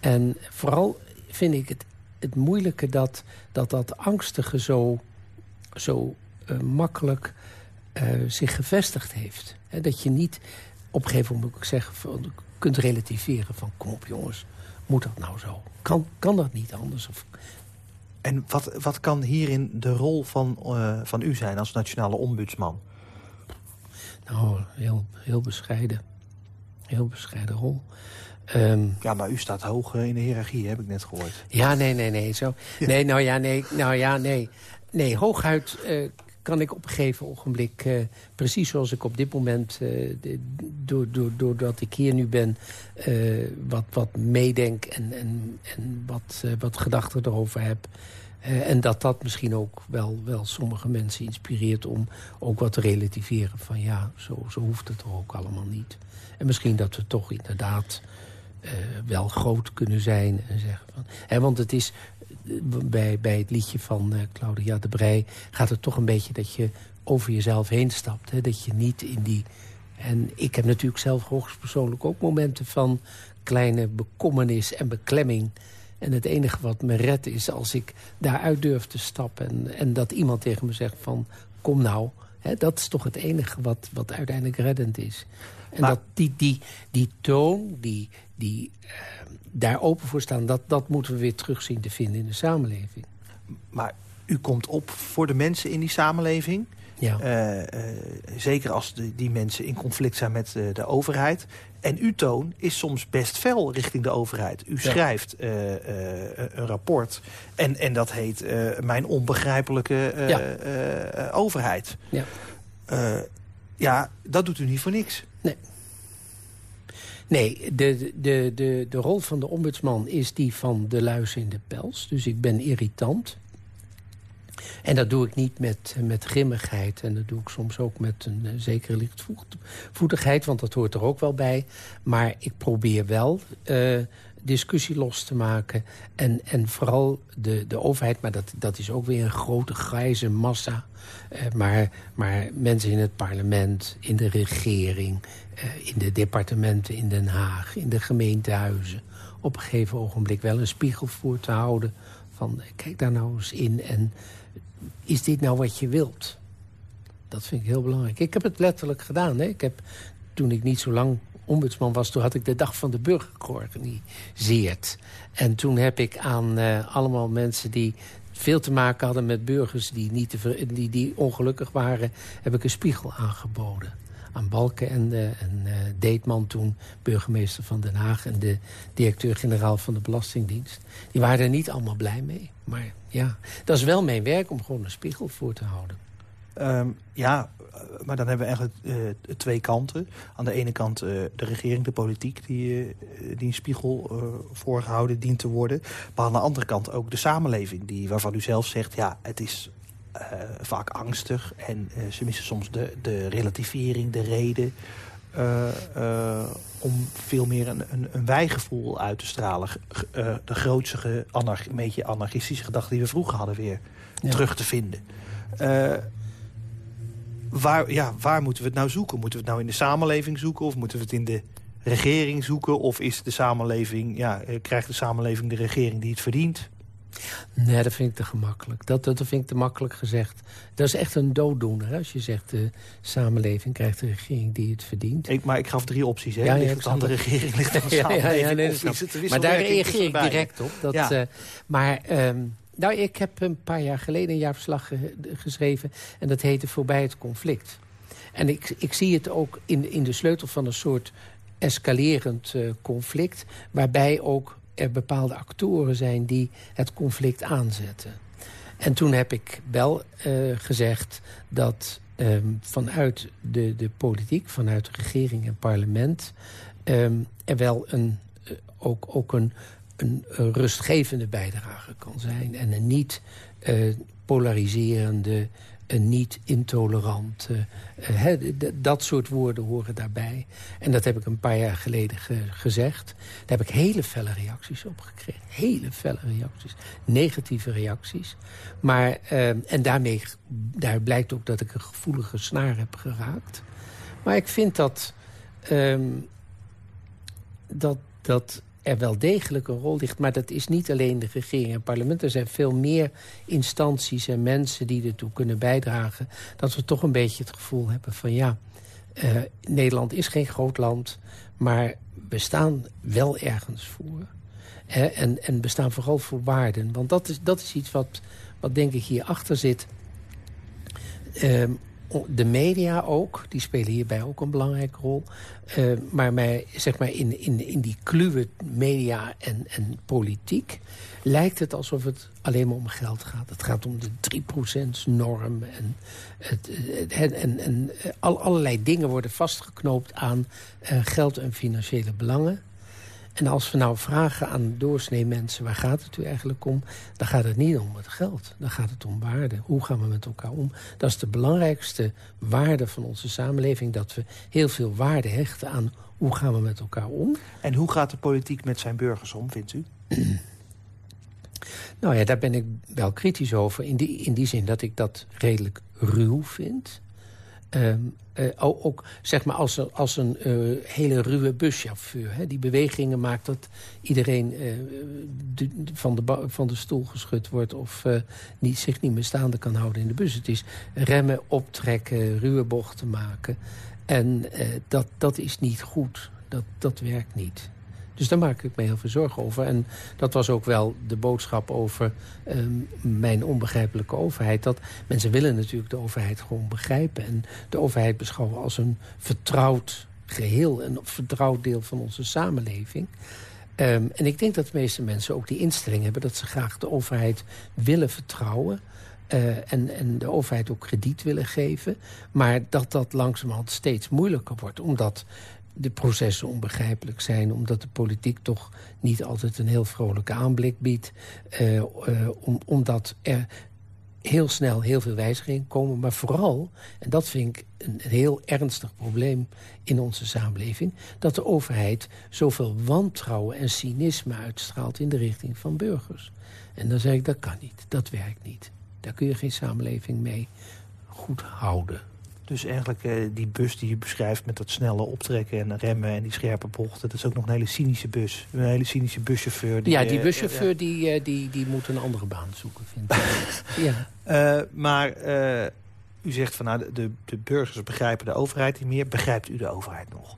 En vooral vind ik het, het moeilijke dat dat, dat angstige zo, zo eh, makkelijk eh, zich gevestigd heeft. Dat je niet op een gegeven moment ik zeggen, kunt relativeren van... kom op jongens, moet dat nou zo? Kan, kan dat niet anders? Of, En wat, wat kan hierin de rol van, eh, van u zijn als nationale ombudsman? nou, heel, heel bescheiden. Heel bescheiden rol. Ehm, Ja, maar u staat hoog eh, in de hiërarchie, heb ik net gehoord. Ja, nee, nee, nee. Zo. Nee, nou ja, nee. Nou ja, nee. Nee, hooguit eh, kan ik op een gegeven ogenblik... eh, precies zoals ik op dit moment, de- door, door, doordat ik hier nu ben... eh, wat, wat meedenk en, en, en wat, wat gedachten erover heb... En dat dat misschien ook wel, wel sommige mensen inspireert... om ook wat te relativeren van ja, zo, zo hoeft het toch ook allemaal niet. En misschien dat we toch inderdaad wel groot kunnen zijn. En zeggen van, hè, want het is bij, bij het liedje van eh, Claudia de Brij... gaat het toch een beetje dat je over jezelf heen stapt. Hè? Dat je niet in die En ik heb natuurlijk zelf hoogstpersoonlijk ook momenten van kleine bekommernis en beklemming. En het enige wat me redt is als ik daaruit durf te stappen... en, en dat iemand tegen me zegt van, kom nou. Hè, dat is toch het enige wat, wat uiteindelijk reddend is. En dat die, die, die toon, die, die uh, daar open voor staan... Dat, dat moeten we weer terug zien te vinden in de samenleving. Maar u komt op voor de mensen in die samenleving... Ja. Uh, uh, zeker als de, die mensen in conflict zijn met uh, de overheid. En uw toon is soms best fel richting de overheid. U schrijft een rapport en, en dat heet Mijn onbegrijpelijke ja. overheid. Ja. ja, dat doet u niet voor niks. Nee. Nee, de, de, de, de rol van de ombudsman is die van de luis in de pels. Dus ik ben irritant. En dat doe ik niet met, met grimmigheid. En dat doe ik soms ook met een uh, zekere lichtvoetigheid. Want dat hoort er ook wel bij. Maar ik probeer wel uh, discussie los te maken. En, en vooral de, de overheid, maar dat, dat is ook weer een grote grijze massa. Maar, maar mensen in het parlement, in de regering... in de departementen in Den Haag, in de gemeentehuizen... op een gegeven ogenblik wel een spiegel voor te houden... van kijk daar nou eens in en is dit nou wat je wilt? Dat vind ik heel belangrijk. Ik heb het letterlijk gedaan. Hè? Ik heb, toen ik niet zo lang ombudsman was... toen had ik de Dag van de Burger georganiseerd. En toen heb ik aan uh, allemaal mensen die veel te maken hadden met burgers... die, niet die, die ongelukkig waren, heb ik een spiegel aangeboden aan Balkenende en uh, Deetman toen burgemeester van Den Haag... en de directeur-generaal van de Belastingdienst. Die waren er niet allemaal blij mee. Maar ja, dat is wel mijn werk om gewoon een spiegel voor te houden. Um, ja, maar dan hebben we eigenlijk uh, twee kanten. Aan de ene kant uh, de regering, de politiek... die, die een spiegel voorgehouden dient te worden. Maar aan de andere kant ook de samenleving... Die, waarvan u zelf zegt, ja, het is vaak angstig... en ze missen soms de, de relativering, de reden... om veel meer een, een, een wijgevoel uit te stralen. de grootste, anarch, een beetje anarchistische gedachten die we vroeger hadden weer ja. terug te vinden waar, ja, waar moeten we het nou zoeken? Moeten we het nou in de samenleving zoeken? Of moeten we het in de regering zoeken? Of is de samenleving, ja, eh, krijgt de samenleving de regering die het verdient? Nee, dat vind ik te gemakkelijk. Dat, dat vind ik te makkelijk gezegd. Dat is echt een dooddoener. Hè? Als je zegt, de samenleving krijgt de regering die het verdient. Ik, maar ik gaf drie opties. Hè? Ja, ligt het aan de regering, ligt het [laughs] aan de samenleving? Ja, ja, nee, of is het maar daar reageer ik direct op. Dat, ja. uh, maar... Um, nou, ik heb een paar jaar geleden een jaarverslag ge geschreven... en dat heette Voorbij het conflict. En ik, ik zie het ook in, in de sleutel van een soort escalerend uh, conflict... waarbij ook er bepaalde actoren zijn die het conflict aanzetten. En toen heb ik wel uh, gezegd dat um, vanuit de, de politiek... vanuit de regering en parlement... Um, er wel een, uh, ook, ook een een, rustgevende bijdrage kan zijn. En een niet uh, polariserende, niet intolerante. Uh, dat soort woorden horen daarbij. En dat heb ik een paar jaar geleden ge gezegd. Daar heb ik hele felle reacties op gekregen. Hele felle reacties. Negatieve reacties. Maar, uh, en daarmee daar blijkt ook dat ik een gevoelige snaar heb geraakt. Maar ik vind dat... Um, dat, dat er wel degelijk een rol ligt. Maar dat is niet alleen de regering en parlement. Er zijn veel meer instanties en mensen die ertoe kunnen bijdragen... dat we toch een beetje het gevoel hebben van ja... Uh, Nederland is geen groot land, maar we staan wel ergens voor. En, en we staan vooral voor waarden. Want dat is, dat is iets wat, wat denk ik hierachter zit... Uh, de media ook, die spelen hierbij ook een belangrijke rol. Uh, maar mij, zeg maar in, in, in die kluwe media en, en politiek... lijkt het alsof het alleen maar om geld gaat. Het gaat om de 3%-norm. En, het, het, en, en al, allerlei dingen worden vastgeknoopt aan uh, geld en financiële belangen. En als we nou vragen aan doorsnee mensen... waar gaat het u eigenlijk om? Dan gaat het niet om het geld. Dan gaat het om waarde. Hoe gaan we met elkaar om? Dat is de belangrijkste waarde van onze samenleving. Dat we heel veel waarde hechten aan hoe gaan we met elkaar om. En hoe gaat de politiek met zijn burgers om, vindt u? nou ja, daar ben ik wel kritisch over. In die, in die zin dat ik dat redelijk ruw vind. Ehm, uh, ook zeg maar als, een, als een uh, hele ruwe buschauffeur. Hè, die bewegingen maakt dat iedereen de, van, de van de stoel geschud wordt... of niet, zich niet meer staande kan houden in de bus. Het is remmen, optrekken, ruwe bochten maken. En dat, dat is niet goed. Dat, dat werkt niet. Dus daar maak ik me heel veel zorgen over. En dat was ook wel de boodschap over um, mijn onbegrijpelijke overheid. Dat mensen willen natuurlijk de overheid gewoon begrijpen. En de overheid beschouwen als een vertrouwd geheel. Een vertrouwd deel van onze samenleving. Um, en ik denk dat de meeste mensen ook die instelling hebben... dat ze graag de overheid willen vertrouwen... Uh, en, en de overheid ook krediet willen geven. Maar dat dat langzamerhand steeds moeilijker wordt. Omdat de processen onbegrijpelijk zijn... omdat de politiek toch niet altijd een heel vrolijke aanblik biedt. Uh, om, omdat er heel snel heel veel wijzigingen komen. Maar vooral, en dat vind ik een heel ernstig probleem in onze samenleving... dat de overheid zoveel wantrouwen en cynisme uitstraalt... in de richting van burgers. En dan zeg ik, dat kan niet, dat werkt niet. Daar kun je geen samenleving mee goed houden. Dus eigenlijk uh, die bus die je beschrijft met dat snelle optrekken en remmen en die scherpe bochten... dat is ook nog een hele cynische bus. Een hele cynische buschauffeur. Die, ja, die buschauffeur uh, Die, uh, die, die moet een andere baan zoeken, vind ik. [laughs] ja. maar u zegt van nou, de, de burgers begrijpen de overheid niet meer. Begrijpt u de overheid nog?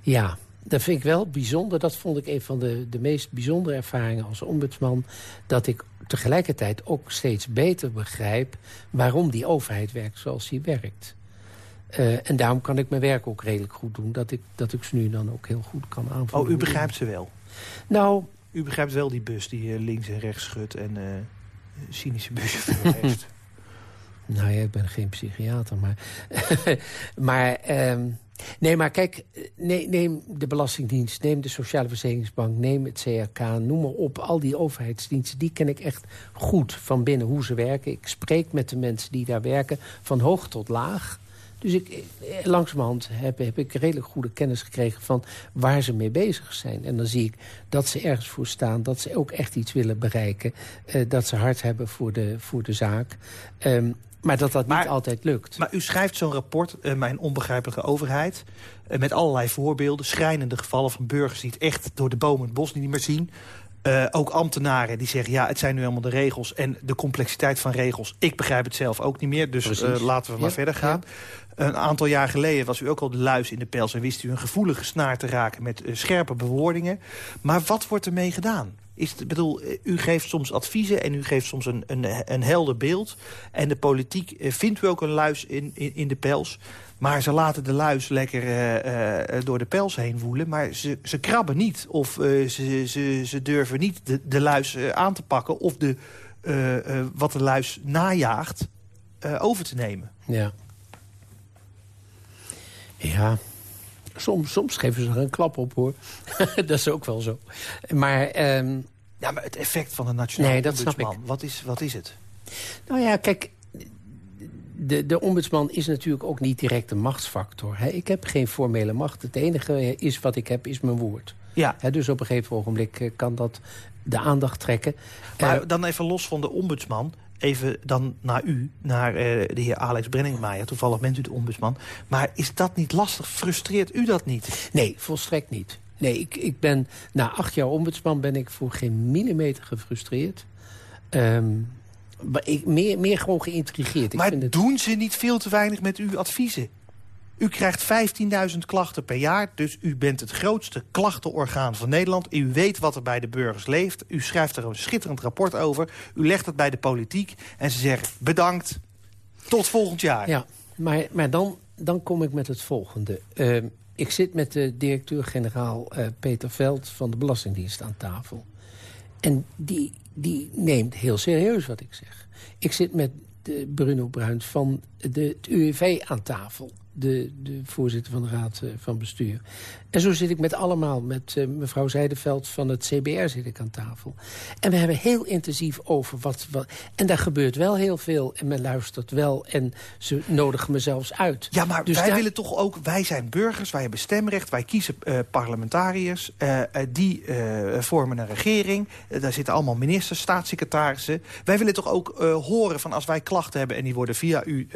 Ja, dat vind ik wel bijzonder. Dat vond ik een van de, de meest bijzondere ervaringen als ombudsman. Dat ik tegelijkertijd ook steeds beter begrijp... waarom die overheid werkt zoals die werkt. Uh, en daarom kan ik mijn werk ook redelijk goed doen. Dat ik, dat ik ze nu dan ook heel goed kan aanvullen. Oh, u begrijpt ze wel? Nou... U begrijpt wel die bus die uh, links en rechts schudt en uh, cynische buschauffeur [laughs] heeft. Nou ja, ik ben geen psychiater, maar... [laughs] maar... Um, Nee, maar kijk, neem de Belastingdienst, neem de Sociale Verzekeringsbank... neem het CRK, noem maar op. Al die overheidsdiensten, die ken ik echt goed van binnen hoe ze werken. Ik spreek met de mensen die daar werken, van hoog tot laag. Dus ik, eh, langzamerhand heb, heb ik redelijk goede kennis gekregen... van waar ze mee bezig zijn. En dan zie ik dat ze ergens voor staan, dat ze ook echt iets willen bereiken... Uh, dat ze hard hebben voor de, voor de zaak. Um, maar dat dat niet altijd lukt. Maar u schrijft zo'n rapport, uh, Mijn onbegrijpelijke overheid... Uh, met allerlei voorbeelden, schrijnende gevallen van burgers... die het echt door de bomen het bos niet meer zien. Uh, ook ambtenaren die zeggen, ja, het zijn nu helemaal de regels... en de complexiteit van regels, ik begrijp het zelf ook niet meer... dus laten we maar verder gaan. Ja. Een aantal jaar geleden was u ook al de luis in de pels... en wist u een gevoelige snaar te raken met scherpe bewoordingen. Maar wat wordt ermee gedaan? Is het, bedoel, u geeft soms adviezen en u geeft soms een, een, een helder beeld. En de politiek eh, vindt u ook een luis in, in, in de pels. Maar ze laten de luis lekker uh, door de pels heen woelen. Maar ze, ze krabben niet. Of ze, ze, ze durven niet de, de luis aan te pakken. Of de, wat de luis najaagt over te nemen. Ja. Ja, Soms, soms geven ze er een klap op, hoor. [laughs] dat is ook wel zo. Maar... Um... Ja, maar het effect van de nationale nee, dat snap ik. Wat is, wat is het? Nou ja, kijk... De, de ombudsman is natuurlijk ook niet direct een machtsfactor. Hè? Ik heb geen formele macht. Het enige is wat ik heb, is mijn woord. Ja. Hè, dus op een gegeven ogenblik eh, kan dat de aandacht trekken. Maar uh, dan even los van de ombudsman even dan naar u, naar uh, de heer Alex Brenningmeijer. Toevallig bent u de ombudsman. Maar is dat niet lastig? Frustreert u dat niet? Nee, volstrekt niet. Nee, ik, ik ben na acht jaar ombudsman ben ik voor geen millimeter gefrustreerd. Um, ik, meer, meer gewoon geïntrigeerd. Maar ik vind doen ze niet veel te weinig met uw adviezen? U krijgt 15.000 klachten per jaar, dus u bent het grootste klachtenorgaan van Nederland. U weet wat er bij de burgers leeft. U schrijft er een schitterend rapport over. U legt het bij de politiek en ze zeggen bedankt, tot volgend jaar. Ja, maar, maar dan, dan kom ik met het volgende. Uh, ik zit met de directeur-generaal uh, Peter Veld van de Belastingdienst aan tafel. En die, die neemt heel serieus wat ik zeg. Ik zit met de Bruno Bruins van de, het UWV aan tafel de, de voorzitter van de Raad eh, van Bestuur. En zo zit ik met allemaal, met uh, mevrouw Zijdeveld van het CBR zit ik aan tafel. En we hebben heel intensief over wat, wat... En daar gebeurt wel heel veel en men luistert wel en ze nodigen me zelfs uit. Ja, maar dus wij willen toch ook... Wij zijn burgers, wij hebben stemrecht, wij kiezen uh, parlementariërs. Uh, die vormen een regering. daar zitten allemaal ministers, staatssecretarissen. Wij willen toch ook horen van als wij klachten hebben... en die worden via u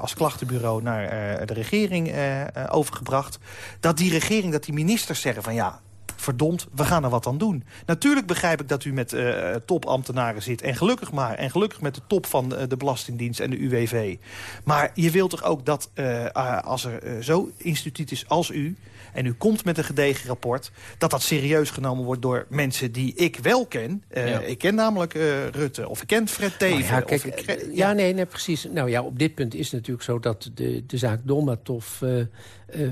als klachtenbureau naar de regering overgebracht... dat die regering, dat die ministers zeggen van ja, verdomd, we gaan er wat aan doen. Natuurlijk begrijp ik dat u met topambtenaren zit. En gelukkig maar. En gelukkig met de top van de, Belastingdienst en de UWV. Maar je wilt toch ook dat als er zo instituut is als u en u komt met een gedegen rapport... dat dat serieus genomen wordt door mensen die ik wel ken. Uh, ja. Ik ken namelijk uh, Rutte, of ik ken Fred Teven. Nou ja, kijk, ik, ja. ja, nee, nee, precies. Nou ja, op dit punt is het natuurlijk zo dat de, de zaak Dolmatov... Uh,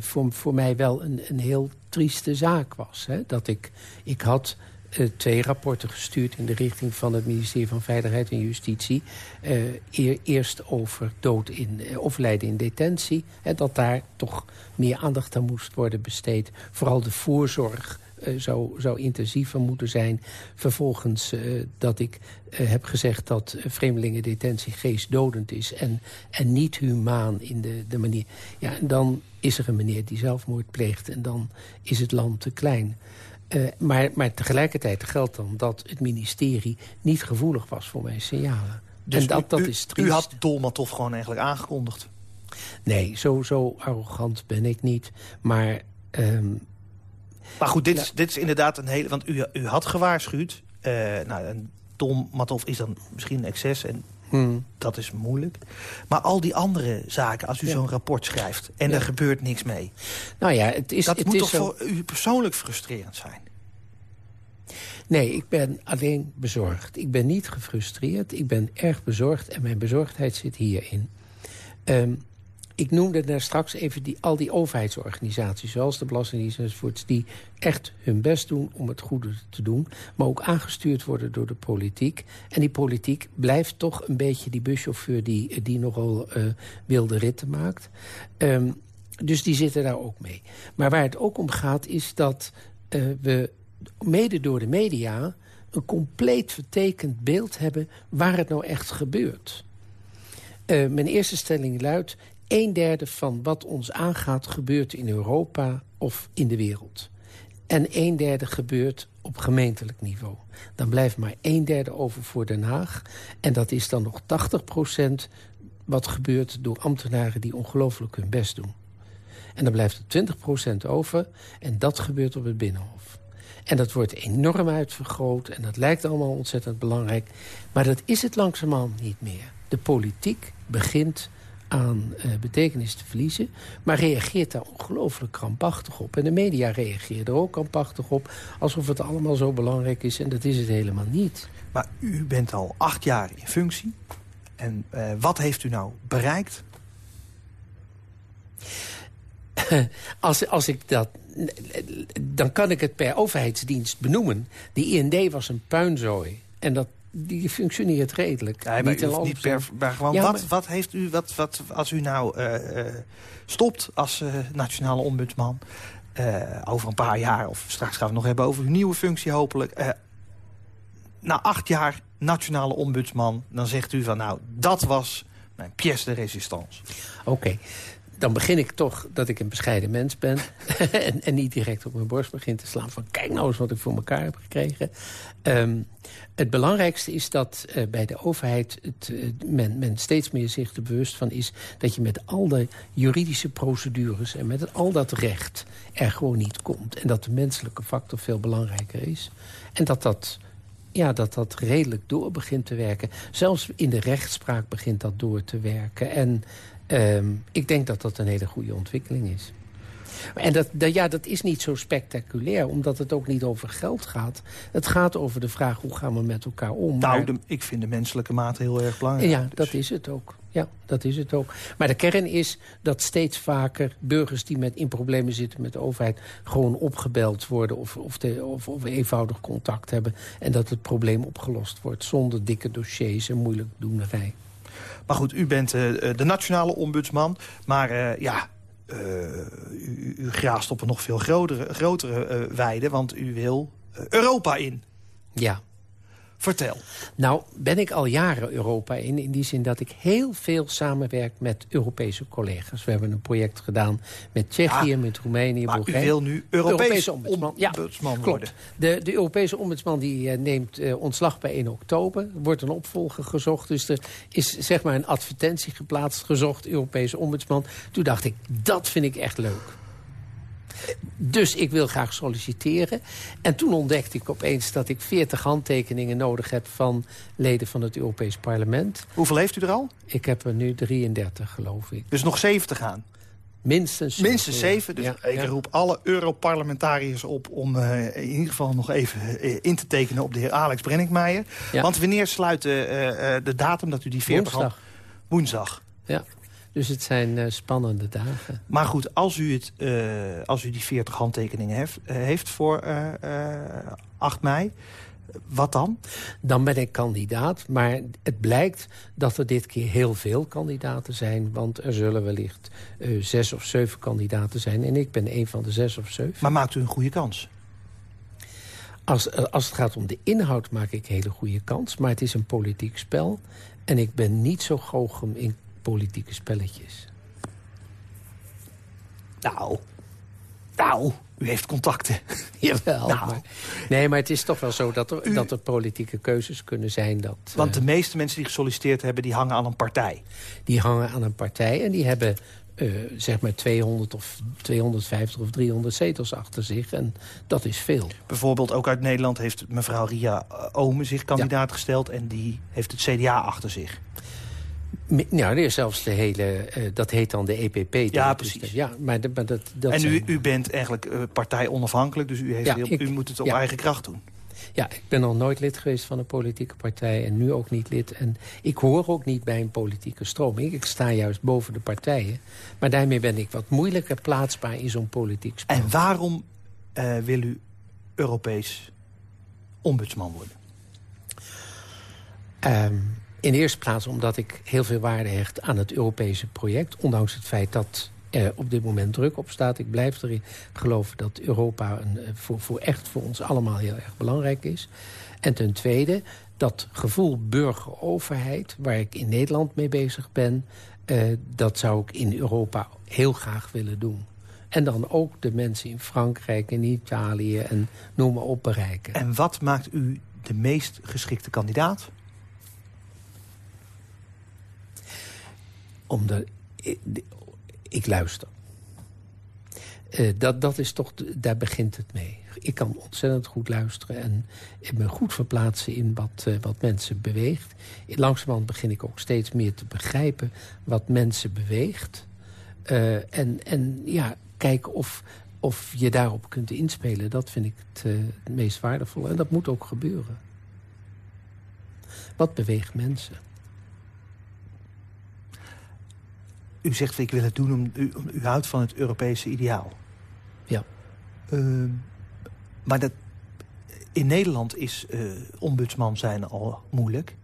voor, voor mij wel een, een heel trieste zaak was. Hè? Dat ik, ik had uh, twee rapporten gestuurd in de richting van het ministerie van Veiligheid en Justitie. Uh, eer, eerst over dood in, uh, of lijden in detentie. Hè, dat daar toch meer aandacht aan moest worden besteed. Vooral de voorzorg zou, zou intensiever moeten zijn. Vervolgens dat ik heb gezegd dat vreemdelingendetentie geestdodend is... en, en niet humaan in de, de manier... Ja, en dan is er een meneer die zelfmoord pleegt en dan is het land te klein... Uh, maar, maar tegelijkertijd geldt dan dat het ministerie niet gevoelig was voor mijn signalen. Dus en dat, u, dat is triest. U had Dolmatov gewoon eigenlijk aangekondigd? Nee, zo, zo arrogant ben ik niet. Maar... Um, maar goed, dit, is, dit is inderdaad een hele... Want u, u had gewaarschuwd. Uh, nou, en Dolmatov is dan misschien een excess... en Hmm. Dat is moeilijk. Maar al die andere zaken, als u ja. zo'n rapport schrijft... en ja. er gebeurt niks mee... Nou ja, het is, dat het moet is toch zo... voor u persoonlijk frustrerend zijn? Nee, ik ben alleen bezorgd. Ik ben niet gefrustreerd, ik ben erg bezorgd... en mijn bezorgdheid zit hierin. Um, ik noemde daar straks even die, al die overheidsorganisaties... zoals de Belastingdienst enzovoorts... die echt hun best doen om het goede te doen... maar ook aangestuurd worden door de politiek. En die politiek blijft toch een beetje die buschauffeur... die, die nogal uh, wilde ritten maakt. Um, dus die zitten daar ook mee. Maar waar het ook om gaat is dat uh, we mede door de media... een compleet vertekend beeld hebben waar het nou echt gebeurt... Uh, mijn eerste stelling luidt... een derde van wat ons aangaat gebeurt in Europa of in de wereld. En een derde gebeurt op gemeentelijk niveau. Dan blijft maar een derde over voor Den Haag. En dat is dan nog 80 procent wat gebeurt door ambtenaren die ongelooflijk hun best doen. En dan blijft er 20 procent over en dat gebeurt op het Binnenhof. En dat wordt enorm uitvergroot en dat lijkt allemaal ontzettend belangrijk. Maar dat is het langzamerhand niet meer. De politiek begint aan uh, betekenis te verliezen... maar reageert daar ongelooflijk krampachtig op. En de media reageert er ook krampachtig op... alsof het allemaal zo belangrijk is en dat is het helemaal niet. Maar u bent al acht jaar in functie. En uh, wat heeft u nou bereikt? [laughs] als, als ik dat... Dan kan ik het per overheidsdienst benoemen. De IND was een puinzooi. En dat die functioneert redelijk. Ja, niet, u niet per, maar gewoon ja, wat, maar... wat heeft u, wat, wat, als u nou uh, uh, stopt als uh, nationale ombudsman... over een paar jaar, of straks gaan we het nog hebben over uw nieuwe functie hopelijk... na acht jaar nationale ombudsman, dan zegt u van nou, dat was mijn pièce de résistance. Oké. Okay dan begin ik toch dat ik een bescheiden mens ben. [laughs] en, en, niet direct op mijn borst begin te slaan van... kijk nou eens wat ik voor elkaar heb gekregen. Um, het belangrijkste is dat uh, bij de overheid het, uh, men, men steeds meer zich er bewust van is... dat je met al de juridische procedures en met al dat recht er gewoon niet komt. En dat de menselijke factor veel belangrijker is. En dat dat ja, dat dat redelijk door begint te werken. Zelfs in de rechtspraak begint dat door te werken. En um, ik denk dat dat een hele goede ontwikkeling is. En dat, dat, ja, dat is niet zo spectaculair, omdat het ook niet over geld gaat. Het gaat over de vraag, hoe gaan we met elkaar om? Nou, maar... de, ik vind de menselijke mate heel erg belangrijk. Ja, dus. dat is het ook. Ja, dat is het ook. Maar de kern is dat steeds vaker burgers die met in problemen zitten met de overheid... gewoon opgebeld worden of, of, de, of, of eenvoudig contact hebben... en dat het probleem opgelost wordt zonder dikke dossiers en moeilijk doenerij. Maar goed, u bent de nationale ombudsman. Maar ja, u, u graast op een nog veel grotere, grotere weide, want u wil Europa in. Ja, Vertel. Nou, ben ik al jaren Europa in. In die zin dat ik heel veel samenwerk met Europese collega's. We hebben een project gedaan met Tsjechië, met Roemenië, maar Bulgarije. u wil nu Europese, ombudsman, ja, worden. Klopt. De, de Europese ombudsman die, uh, neemt uh, ontslag bij 1 oktober. Er wordt een opvolger gezocht. Dus er is zeg maar een advertentie geplaatst, gezocht, Europese ombudsman. Toen dacht ik, dat vind ik echt leuk. Dus ik wil graag solliciteren. En toen ontdekte ik opeens dat ik 40 handtekeningen nodig heb... van leden van het Europees Parlement. Hoeveel heeft u er al? Ik heb er nu 33, geloof ik. Dus nog 7 te gaan? Minstens zeven. Minstens zeven. Dus ik roep alle Europarlementariërs op om uh, in ieder geval nog even uh, in te tekenen op de heer Alex Brenninkmeijer. Want wanneer sluit uh, de datum dat u die 40 Woensdag. Woensdag. Ja. Dus het zijn uh, spannende dagen. Maar goed, als u, het, uh, als u die 40 handtekeningen heeft, uh, heeft voor 8 mei, wat dan? Dan ben ik kandidaat, maar het blijkt dat er dit keer heel veel kandidaten zijn. Want er zullen wellicht zes of zeven kandidaten zijn. En ik ben een van de zes of zeven. Maar maakt u een goede kans? Als, als het gaat om de inhoud maak ik een hele goede kans. Maar het is een politiek spel. En ik ben niet zo goochem in politieke spelletjes. Nou, nou, u heeft contacten. [laughs] Jawel. Nou. Maar, nee, maar het is toch wel zo dat er, u, dat er politieke keuzes kunnen zijn. Dat, want de uh, meeste mensen die gesolliciteerd hebben, die hangen aan een partij. Die hangen aan een partij en die hebben uh, zeg maar 200 of 250 of 300 zetels achter zich. En dat is veel. Bijvoorbeeld ook uit Nederland heeft mevrouw Ria Omen zich kandidaat ja. gesteld... en die heeft het CDA achter zich. Nou, er is zelfs de hele, uh, dat heet dan de EPP. Ja, precies. Dus, ja, maar, de, maar dat, dat en u, u bent eigenlijk uh, partij onafhankelijk, dus u, heeft Ja, heel, ik- u moet het op ja. eigen kracht doen. Ja, ik ben nog nooit lid geweest van een politieke partij en nu ook niet lid. En ik hoor ook niet bij een politieke stroming. Ik sta juist boven de partijen. Maar daarmee ben ik wat moeilijker plaatsbaar in zo'n politiek spel. En waarom eh, wil u Europees ombudsman worden? Ehm, in de eerste plaats omdat ik heel veel waarde hecht aan het Europese project. Ondanks het feit dat er op dit moment druk op staat. Ik blijf erin geloven dat Europa een, eh, voor, voor echt voor ons allemaal heel erg belangrijk is. En ten tweede dat gevoel burgeroverheid, waar ik in Nederland mee bezig ben... eh, dat zou ik in Europa heel graag willen doen. En dan ook de mensen in Frankrijk en Italië en noem maar op bereiken. En wat maakt u de meest geschikte kandidaat? Omdat ik, luister. Eh, dat, dat is toch, daar begint het mee. Ik kan ontzettend goed luisteren en me goed verplaatsen in wat, eh, wat mensen beweegt. Langzamerhand begin ik ook steeds meer te begrijpen wat mensen beweegt. Eh, en, en ja, kijken of, of je daarop kunt inspelen. Dat vind ik het meest waardevol. En dat moet ook gebeuren. Wat beweegt mensen? U zegt, ik wil het doen, om, u, om- u houdt van het Europese ideaal. Ja. Ehm, maar dat, in Nederland is eh, ombudsman zijn al moeilijk.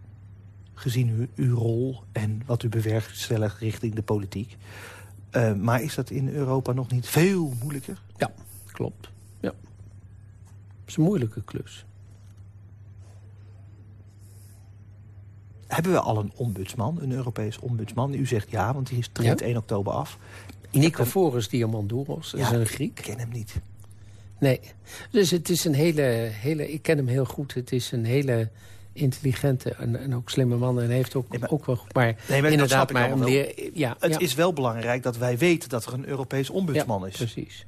Gezien uw, uw rol en wat u bewerkstelligt richting de politiek. Eh, maar is dat in Europa nog niet veel moeilijker? Ja, klopt. Ja. Het is een moeilijke klus. Hebben we al een ombudsman, een Europees ombudsman? U zegt ja, want die is treedt Ja. 1 oktober af. Nicoforus Diamandouros, dat is Ja, een Ik Griek. ken hem niet. Nee. Dus het is een hele, hele... Ik ken hem heel goed. Het is een hele intelligente en, en ook slimme man. En hij heeft ook, Nee, maar- ook wel... Maar Nee, maar inderdaad, ik maar een leer... Ja, Het ja, is wel belangrijk dat wij weten dat er een Europees ombudsman ja, is. precies.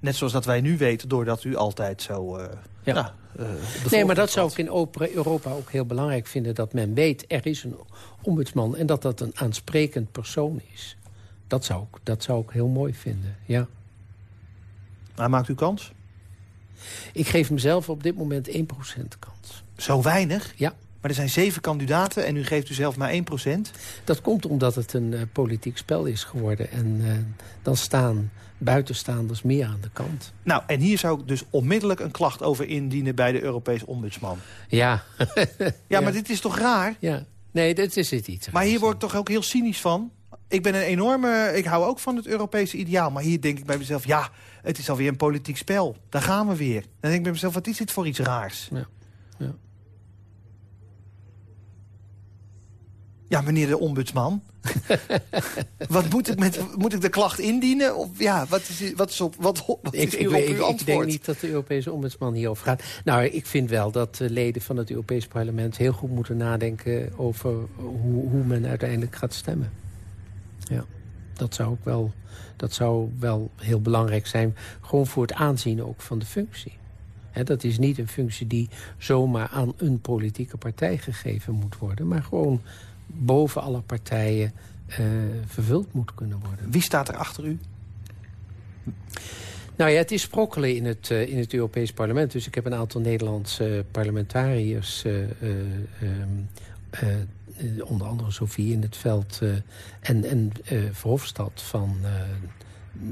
Net zoals dat wij nu weten, doordat u altijd zo... eh Ja. nou, eh, Nee, maar dat zou ik in Opera- Europa ook heel belangrijk vinden. Dat men weet, er is een ombudsman. En dat dat een aansprekend persoon is. Dat zou ik, dat zou ik heel mooi vinden, ja. Maar maakt u kans? Ik geef mezelf op dit moment 1% kans. Zo weinig? Ja. Maar er zijn zeven kandidaten en u geeft u zelf maar 1% Dat komt omdat het een eh, politiek spel is geworden. En eh, dan staan buitenstaanders meer aan de kant. Nou, en hier zou ik dus onmiddellijk een klacht over indienen... bij de Europees ombudsman. Ja. [laughs] Ja, maar dit is toch raar? ja. Nee, dat is het iets. Maar hier word ik toch ook heel cynisch van. Ik ben een enorme... Ik hou ook van het Europese ideaal. Maar hier denk ik bij mezelf... Ja, het is alweer een politiek spel. Daar gaan we weer. Dan denk ik bij mezelf... Wat is dit voor iets raars? Ja. ja. Ja, meneer de ombudsman. [laughs] wat moet ik, met, moet ik de klacht indienen? Of ja, wat is, wat is, op, wat, wat is ik, ik, ik, uw ik, denk niet dat de Europese ombudsman hierover gaat. Nou, ik vind wel dat de leden van het Europees parlement... heel goed moeten nadenken over hoe, hoe men uiteindelijk gaat stemmen. Ja, dat zou ook wel, dat zou wel heel belangrijk zijn. Gewoon voor het aanzien ook van de functie. dat is niet een functie die zomaar aan een politieke partij gegeven moet worden... maar gewoon boven alle partijen uh, vervuld moet kunnen worden. Wie staat er achter u? Nou ja, het is sprokkelen in het, uh, in het Europees parlement. Dus ik heb een aantal Nederlandse parlementariërs... Uh, onder andere Sofie in het veld en, en Verhofstadt van,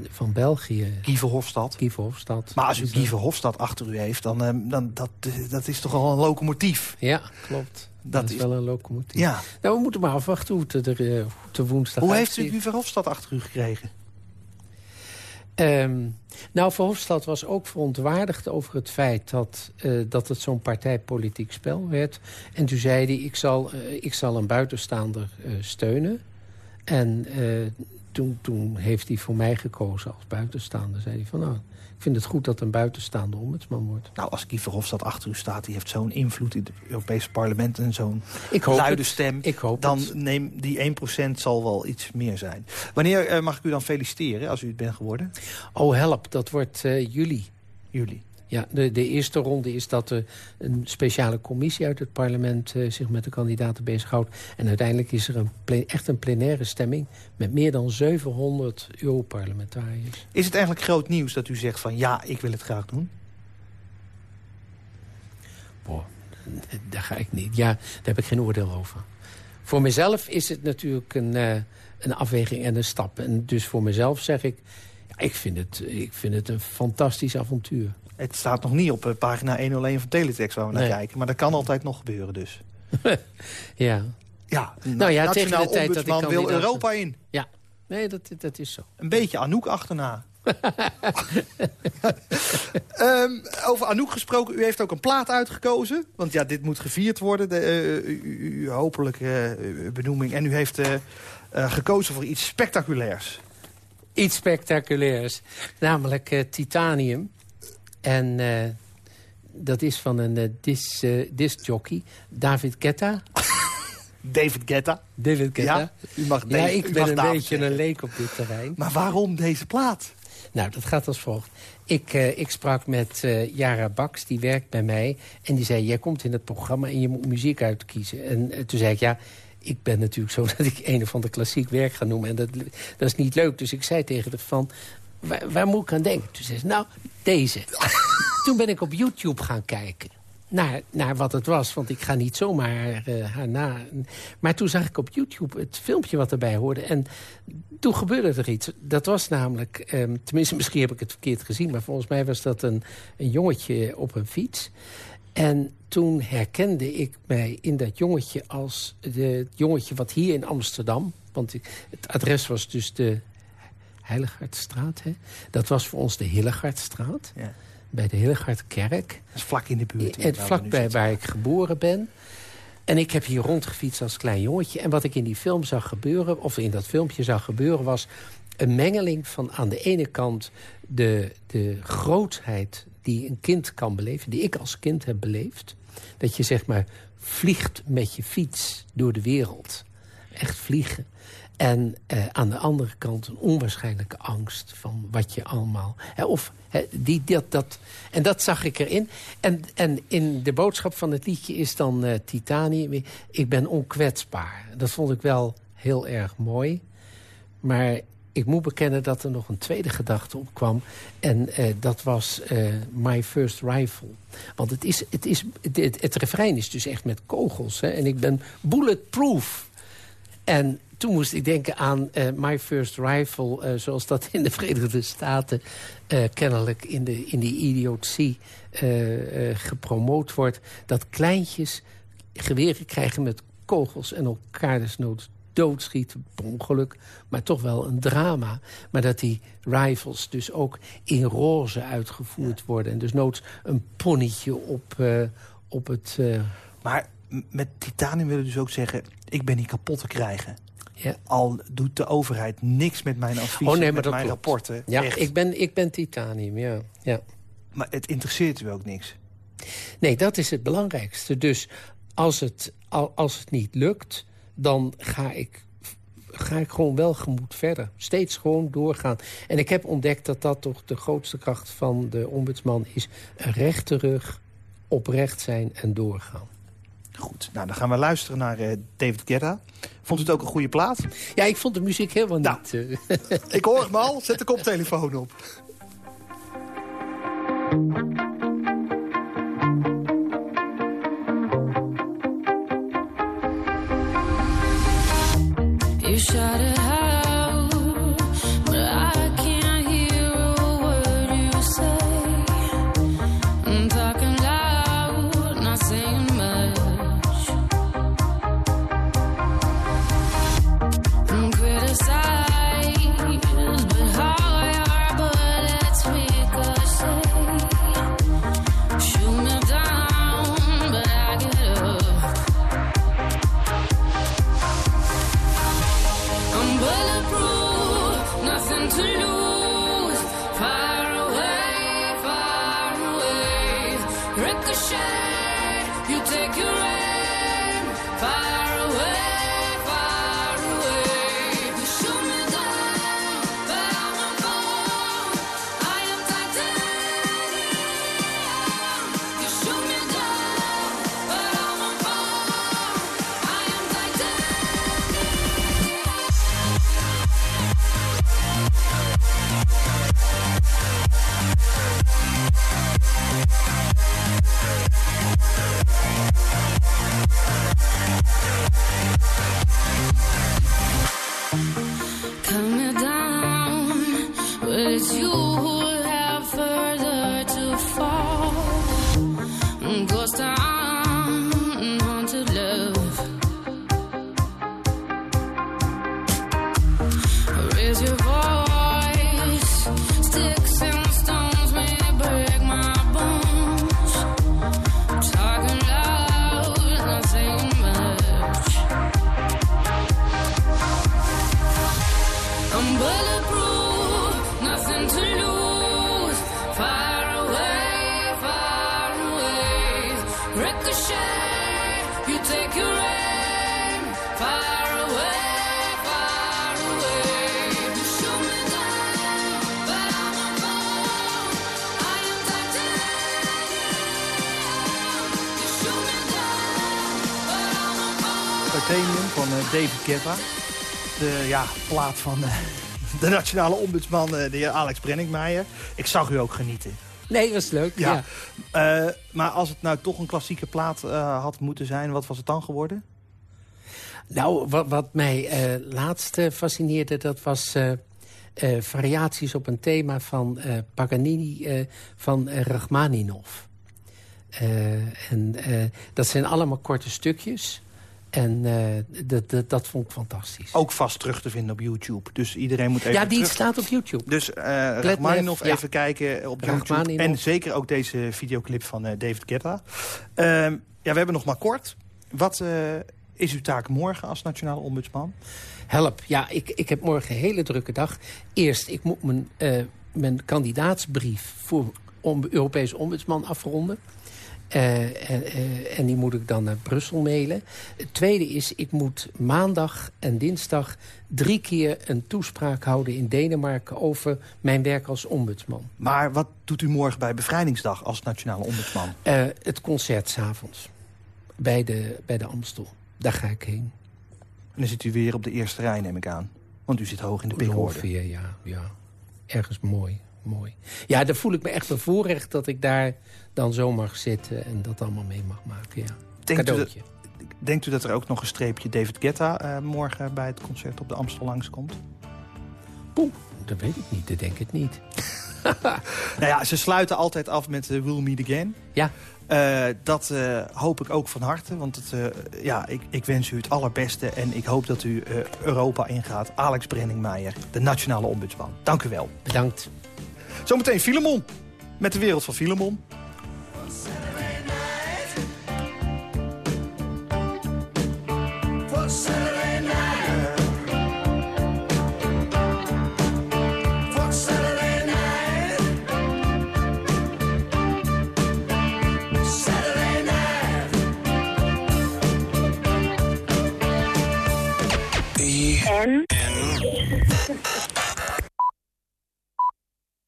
van België. Guy Verhofstadt? Guy Verhofstadt. Maar als u Guy Verhofstadt achter u heeft, dan, dan dat, dat is toch al een locomotief? Ja, klopt. Dat, is wel een locomotief. Ja. Nou, we moeten maar afwachten hoe het er uh, te woensdag Hoe heeft u Guy Verhofstadt achter u gekregen? Um, nou, Verhofstadt was ook verontwaardigd over het feit dat, uh, dat het zo'n partijpolitiek spel werd. En toen zei hij, ik zal, uh, ik zal een buitenstaander uh, steunen. En toen, toen heeft hij voor mij gekozen als buitenstaander. Zei hij van, nou, ik vind het goed dat een buitenstaande ombudsman wordt. Nou, als Guy Verhofstadt achter u staat... die heeft zo'n invloed in het Europese parlement en zo'n luide stem... Ik hoop dan het. neem die 1% zal wel iets meer zijn. Wanneer uh, mag ik u dan feliciteren als u het bent geworden? Oh, help, dat wordt uh, juli. Juli. Ja, de, de eerste ronde is dat een speciale commissie uit het parlement uh, zich met de kandidaten bezighoudt. En uiteindelijk is er een echt een plenaire stemming met meer dan 700 Europarlementariërs. Is het eigenlijk groot nieuws dat u zegt van ja, ik wil het graag doen? Boah, daar ga ik niet. Ja, daar heb ik geen oordeel over. Voor mezelf is het natuurlijk een, uh, een afweging en een stap. En dus voor mezelf zeg ik, ja, ik, vind het, ik vind het een fantastisch avontuur. Het staat nog niet op uh, pagina 101 van Teletext waar we nee. naar kijken. Maar dat kan altijd nog gebeuren dus. [laughs] ja. Ja, nou ja, tegen de tijd dat ik wil Europa in. Ja, nee, dat, dat is zo. Een beetje Anouk achterna. um, [laughs] [laughs] over Anouk gesproken, u heeft ook een plaat uitgekozen. Want ja, dit moet gevierd worden, de, uh, uw hopelijke uh, benoeming. En u heeft uh, gekozen voor iets spectaculairs. Iets spectaculairs, namelijk titanium. En uh, dat is van een uh, dis, uh, discjockey, David Guetta. [laughs] David Guetta. David Guetta. Ja, u mag ja ik ben een David beetje zeggen. een leek op dit terrein. Maar waarom deze plaat? Nou, dat gaat als volgt. Ik, uh, ik sprak met uh, Jara Baks, die werkt bij mij. En die zei, jij komt in het programma en je moet muziek uitkiezen. En uh, toen zei ik, ja, ik ben natuurlijk zo [laughs] dat ik een of ander klassiek werk ga noemen. En dat, dat is niet leuk. Dus ik zei tegen de van, waar, waar moet ik aan denken? Toen zei ze, nou, deze. [laughs] Toen ben ik op YouTube gaan kijken. Naar, naar wat het was, want ik ga niet zomaar uh, haar na. Maar toen zag ik op YouTube het filmpje wat erbij hoorde. En toen gebeurde er iets. Dat was namelijk, um, tenminste [laughs] misschien heb ik het verkeerd gezien... maar volgens mij was dat een, een jongetje op een fiets. En toen herkende ik mij in dat jongetje als de, het jongetje wat hier in Amsterdam... want ik, het adres was dus de Heiligaardstraat. Hè? Dat was voor ons de Hillegaardstraat. Ja. Bij de Hillegaardkerk. Dat is vlak in de buurt. Het vlakbij waar ik geboren ben. En ik heb hier rondgefietst als klein jongetje. En wat ik in die film zag gebeuren, of in dat filmpje zag gebeuren... was een mengeling van aan de ene kant de, de grootheid die een kind kan beleven... die ik als kind heb beleefd. Dat je zeg maar vliegt met je fiets door de wereld. Echt vliegen. En uh, aan de andere kant een onwaarschijnlijke angst van wat je allemaal... Hè, of hè, die, dat, dat, en dat zag ik erin. En, en in de boodschap van het liedje is dan uh, Titanium... ik ben onkwetsbaar. Dat vond ik wel heel erg mooi. Maar ik moet bekennen dat er nog een tweede gedachte opkwam. En uh, dat was uh, My First Rifle. Want het, is, het, is, het, het refrein is dus echt met kogels. Hè? En ik ben bulletproof. En toen moest ik denken aan uh, My First Rifle... Uh, zoals dat in de Verenigde Staten uh, kennelijk in de, in die idiotie gepromoot wordt. Dat kleintjes geweren krijgen met kogels en elkaar desnoods doodschieten, ongeluk, maar toch wel een drama. Maar dat die rifles dus ook in roze uitgevoerd worden. En dus noods een ponnetje op, op het... Maar met titanium willen dus ook zeggen... ik ben niet kapot te krijgen. Ja. Al doet de overheid niks met mijn adviezen, oh, nee, met mijn rapporten. Ja, ik ben, ik ben titanium, ja. ja. Maar het interesseert u ook niks? Nee, dat is het belangrijkste. Dus als het, als het niet lukt, dan ga ik, ga ik gewoon wel gemoed verder. Steeds gewoon doorgaan. En ik heb ontdekt dat dat toch de grootste kracht van de ombudsman is. Een rechte rug, oprecht zijn en doorgaan. Goed, nou dan gaan we luisteren naar uh, David Guetta. Vond u het ook een goede plaat? Ja, ik vond de muziek helemaal nou, niet... Uh... ik hoor hem al, zet de koptelefoon op. [laughs] De ja, plaat van uh, [laughs] de nationale ombudsman, uh, de heer Alex Brenningmeijer. Ik zag u ook genieten. Nee, dat is leuk. Ja. ja. Uh, maar als het nou toch een klassieke plaat had moeten zijn, wat was het dan geworden? Nou, wat, wat mij laatst fascineerde, dat was... variaties op een thema van Paganini van Rachmaninov. en dat zijn allemaal korte stukjes. En uh, dat, vond ik fantastisch. Ook vast terug te vinden op YouTube. Dus iedereen moet even Ja, die terug... staat op YouTube. Dus uh, Rachmaninoff ja. even kijken op YouTube. En zeker ook deze videoclip van uh, David Guetta. Ehm, ja, we hebben nog maar kort. Wat is uw taak morgen als nationale ombudsman? Help. Ja, ik, ik heb morgen een hele drukke dag. Eerst, ik moet mijn, mijn kandidaatsbrief voor om, Europese ombudsman afronden. Uh, en, uh, en, die moet ik dan naar Brussel mailen. Het tweede is, ik moet maandag en dinsdag drie keer een toespraak houden in Denemarken over mijn werk als ombudsman. Maar wat doet u morgen bij Bevrijdingsdag als nationale ombudsman? Uh, het concert s'avonds bij de, bij de Amstel. Daar ga ik heen. En dan zit u weer op de eerste rij, neem ik aan. Want u zit hoog in de pickorde. Ongeveer, ja, ja. Ergens mooi, mooi. Ja, daar voel ik me echt bevoorrecht dat ik daar dan zo mag zitten en dat allemaal mee mag maken. Ja. Denkt, u dat, denkt u dat er ook nog een streepje David Guetta uh, morgen bij het concert op de Amstel langskomt? Poeh, dat weet ik niet. Dat denk ik niet. [laughs] nou ja, ze sluiten altijd af met uh, We'll Meet Again. Ja. Uh, dat uh, hoop ik ook van harte. Want het, ja, ik, ik, wens u het allerbeste. En ik hoop dat u Europa ingaat. Alex Brenningmeijer, de nationale ombudsman. Dank u wel. Bedankt. Zometeen Filemon. Met de wereld van Filemon.